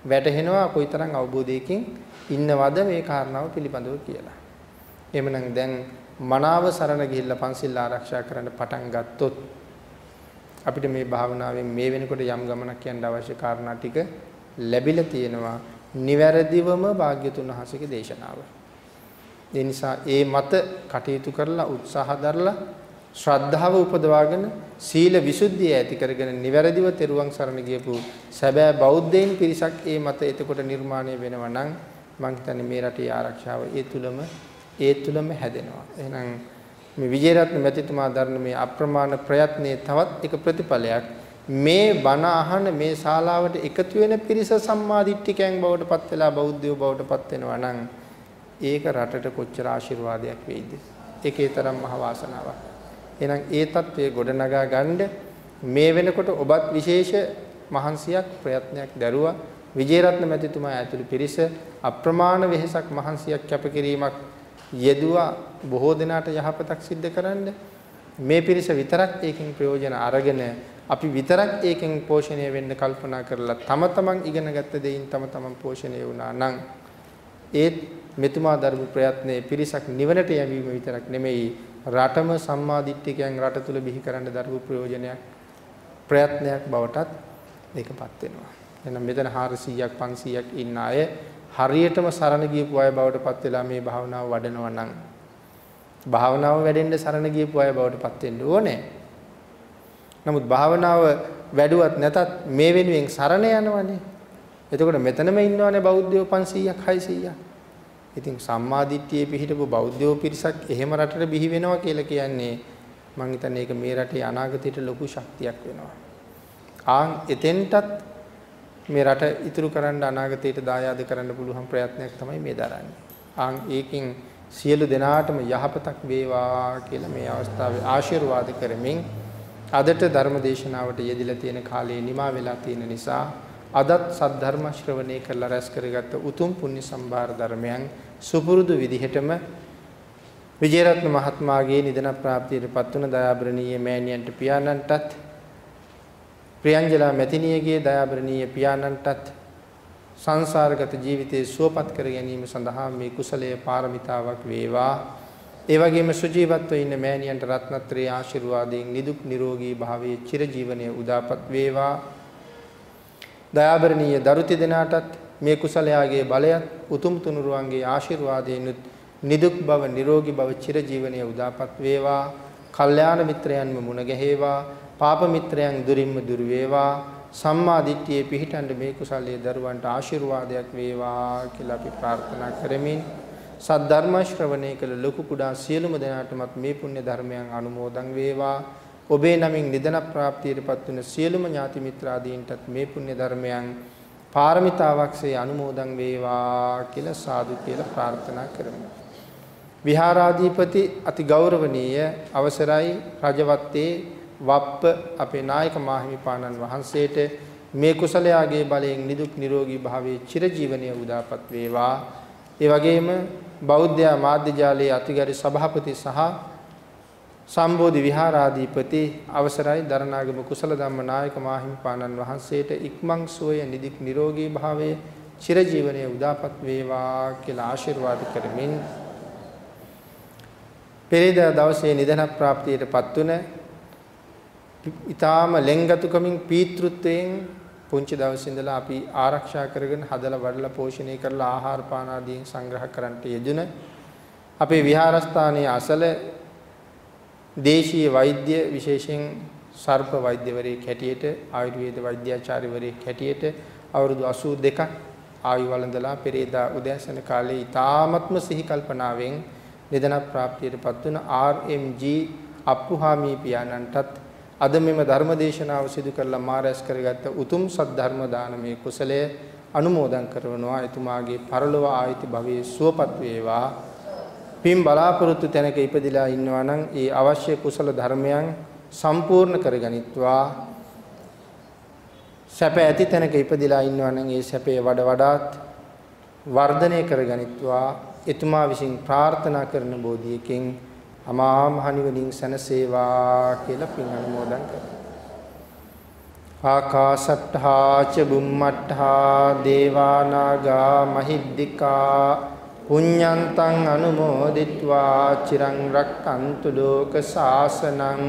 වැටහෙනවා කොයිතරම් අවබෝධයකින් ඉන්නවද මේ කාරණාව පිළිබඳව කියලා. එhmenan දැන් මනාව සරණ ගිහිල්ලා පන්සිල් ආරක්ෂා කරන්න පටන් ගත්තොත් අපිට මේ භාවනාවෙන් මේ වෙනකොට යම් ගමනක් යන්න අවශ්‍ය කාරණා ටික ලැබිලා තියෙනවා නිවැරදිවම භාග්‍යතුන් වහන්සේගේ දේශනාව. ඒ නිසා ඒ මත කටයුතු කරලා උත්සාහ දරලා ශ්‍රද්ධාව උපදවාගෙන සීල විසුද්ධිය ඇති කරගෙන නිවැරදිව තෙරුවන් සරණ ගියපු සැබෑ බෞද්ධයින් පිරිසක් ඒ මත එතකොට නිර්මාණය වෙනවා නම් මම හිතන්නේ මේ රටේ ආරක්ෂාව ඒ තුලම ඒ තුලම හැදෙනවා. එහෙනම් මේ විජේරත්න මැතිතුමා දරන මේ අප්‍රමාණ ප්‍රයත්නයේ තවත් එක ප්‍රතිඵලයක් මේ බණ අහන මේ ශාලාවට එකතු වෙන පිරිස සම්මාදිට්ඨිකයන් බවට පත් වෙලා බෞද්ධයෝ බවට පත් වෙනවා නම් ඒක රටට කොච්චර ආශිර්වාදයක් වෙයිද? ඒකේ තරම් මහ වාසනාවක්. එහෙනම් ඒ தત્ත්වයේ ගොඩනගා ගන්න මේ වෙනකොට ඔබත් විශේෂ මහන්සියක් ප්‍රයත්නයක් දරුවා විජේරත්න මැතිතුමා ඇතුළු පිරිස අප්‍රමාණ වෙහෙසක් මහන්සියක් කැපකිරීමක් යෙදුවා බොහෝ දෙනාට යහපතක් සිද්ධ කරන්න. මේ පිරිස විතරක් ඒකෙන් ප්‍රයෝජන අරගෙන අපි විතරක් ඒකෙන් පෝෂණය වෙන්න කල්පනා කරලා තම තමන් ඉගෙනගත්ත දෙයින් තම තමන් පෝෂණය වුණා නම් ඒත් මෙතුමා දරපු ප්‍රයත්නයේ පිරිසක් නිවනට යැවීම විතරක් නෙමෙයි රටම සම්මාදිට්ඨිකයන් රට තුල බිහි කරන්න දරපු ප්‍රයෝජනයක් ප්‍රයත්නයක් බවටත් මේකපත් වෙනවා. එහෙනම් මෙතන 400ක් 500ක් ඉන්න අය හරියටම සරණ ගියපු අය බවට පත් වෙලා මේ භාවනාව වඩනවා නම් භාවනාව වැඩෙන්න සරණ ගියපු අය බවට පත් වෙන්න ඕනේ. නමුත් භාවනාව වැඩුවත් නැතත් මේ වෙනුවෙන් සරණ යනවනේ. එතකොට මෙතනම ඉන්නවනේ බෞද්ධයෝ 500ක් 600ක්. ඉතින් සම්මාදිට්ඨියේ පිහිටපු බෞද්ධයෝ පිරිසක් එහෙම රටට බිහි වෙනවා කියලා කියන්නේ මම හිතන්නේ ඒක මේ රටේ අනාගතයට ලොකු ශක්තියක් වෙනවා. ආන් එතෙන්ටත් මේ රට ඉතුරු කරන්න අනාගතයට දායාද කරන්න පුළුවන් ප්‍රයත්නයක් තමයි මේ දරන්නේ. ආන් ඒකෙන් සියලු දෙනාටම යහපතක් වේවා කියලා මේ අවස්ථාවේ ආශිර්වාද කරමින් අදට ධර්ම දේශනාවට යෙදিলা තියෙන කාලේ නිමා වෙලා තියෙන නිසා අදත් සද්ධර්ම ශ්‍රවණය කරලා රැස් කරගත්ත උතුම් පුණ්‍ය සම්භාර ධර්මයන් සුපුරුදු විදිහටම විජේරත්න මහත්මයාගේ නිදන ප්‍රාප්තියටපත් වුණ දයාබරණීය මෑණියන්ට පියාණන්ටත් ප්‍රියංජලා මැතිණියගේ දයාබරණීය පියාණන්ටත් සංසාරගත ජීවිතයේ සුවපත් කර ගැනීම සඳහා මේ කුසලයේ පාරමිතාවක් වේවා. ඒ වගේම සුජීවත්ව ඉන්න මෑණියන්ට රත්නත්‍රයේ ආශිර්වාදයෙන් නිදුක් නිරෝගී භාවයේ චිරජීවනයේ උදාපත් වේවා. දයාබරණීය දරුති දෙනාටත් මේ කුසලයාගේ බලයත් උතුම් තුනුරුවන්ගේ ආශිර්වාදයෙන් නිදුක් බව නිරෝගී බව චිරජීවනයේ උදාපත් වේවා. කල්යාණ මිත්‍රයන්ම මුණ ගැහෙවා. පාප මිත්‍රයන් දුරින්ම දුර වේවා. සම්මා දිට්ඨියේ පිහිටන්න මේ කුසලයේ දරුවන්ට ආශිර්වාදයක් වේවා කියලා අපි ප්‍රාර්ථනා කරමින් සද්ධර්ම ශ්‍රවණය කළ ලොකු කුඩා සියලුම දෙනාටමත් මේ පුණ්‍ය ධර්මයන් අනුමෝදන් වේවා ඔබේ නමින් නිදන ප්‍රාප්තියටපත් වන සියලුම ඥාති මිත්‍රාදීන්ටත් මේ පුණ්‍ය ධර්මයන් පාරමිතාවක්සේ අනුමෝදන් වේවා කියලා සාදු කියලා ප්‍රාර්ථනා කරමු විහාරාධිපති අති ගෞරවනීය අවසරයි රජවත්තේ වප්ප අපේ නායක මාහිමිපාණන් වහන්සේට මේ කුසලයාගේ බලයෙන් නිදුක් නිරෝගී භාවයේ චිරජීවනයේ උදාපත් වේවා. ඒ වගේම බෞද්ධ මාධ්‍ය ජාලයේ අතිගරු සභාපති සහ සම්බෝධි විහාරාධිපති අවසරයි දරණාගම කුසල ධම්ම නායක මාහිමිපාණන් වහන්සේට ඉක්මන් සෝය නිදික් නිරෝගී භාවයේ චිරජීවනයේ උදාපත් වේවා කියලා ආශිර්වාද කරමින් පෙරේදා දවසේ නිදන ප්‍රාප්තියටපත් තුන ඊටාම ලෙන්ගතුකමින් පීතෘත්වයෙන් පුංචි දවසේ ඉඳලා අපි ආරක්ෂා කරගෙන හදලා වඩලා පෝෂණය කරලා ආහාර පාන ආදීන් සංග්‍රහ කරන්නට යෙදුන අපේ විහාරස්ථානයේ අසල දේශීය වෛද්‍ය විශේෂයෙන් සර්ප වෛද්‍යවරයෙක් හැටියට ආයුර්වේද වෛද්‍යාචාර්යවරයෙක් හැටියට අවුරුදු 82ක් ආයු වළඳලා පෙරේදා උදෑසන කාලේ ඊ타ත්ම සිහි කල්පනාවෙන් නිදන ප්‍රාප්තියටපත් වුණ RMG අප්පුහාමි පියාණන්ටත් අද මෙම ධර්මදේශනාව සිදු කරලා මා රැස් කරගත්ත උතුම් සද්ධර්ම දානමේ කුසලය අනුමෝදන් කරනවා. එතුමාගේ පරලොව ආයති භවයේ සුවපත් වේවා. පින් බලාපොරොත්තු තැනක ඉපදිලා ඉන්නවා නම් ඒ අවශ්‍ය කුසල ධර්මයන් සම්පූර්ණ කරගනිත්වා සැප ඇති තැනක ඉපදිලා ඉන්නවා නම් ඒ සැපේ වඩ වඩාත් වර්ධනය කරගනිත්වා එතුමා විසින් ප්‍රාර්ථනා කරන බෝධියකින් අමා මහ නිවනින් සැනසේවා කියලා පින් අනුමෝදන් කරනවා. ආකාසට්ඨා ච බුම්මට්ඨා දේවා නාග මහිද්దికා පුඤ්ඤන්තං අනුමෝදිත්වා චිරං රක්칸තු ලෝක සාසනං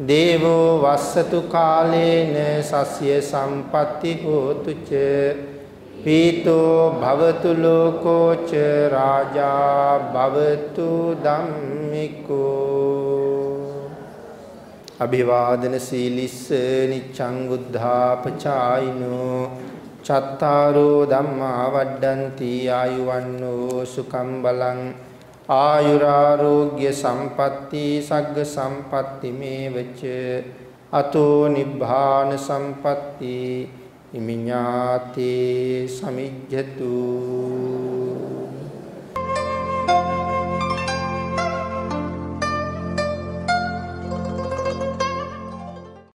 දේවෝ වස්සතු කාලේන සස්ය සම්පatti හෝතු ච පීතෝ භවතු ලෝකෝච රාජා භවතු ධම්මිකෝ අභිවාදන සීලිස්ස නිච්ඡං බුද්ධාපචායිනෝ චත්තාරෝ ධම්මා වඩ්ඩಂತಿ ආයුවන්නෝ සුකම් බලං ආයුරාෝග්‍ය සම්පatti සග්ග සම්පatti මේවච අතෝ නිබ්බාන සම්පatti ඉමිඤාති සමිජ්ජතු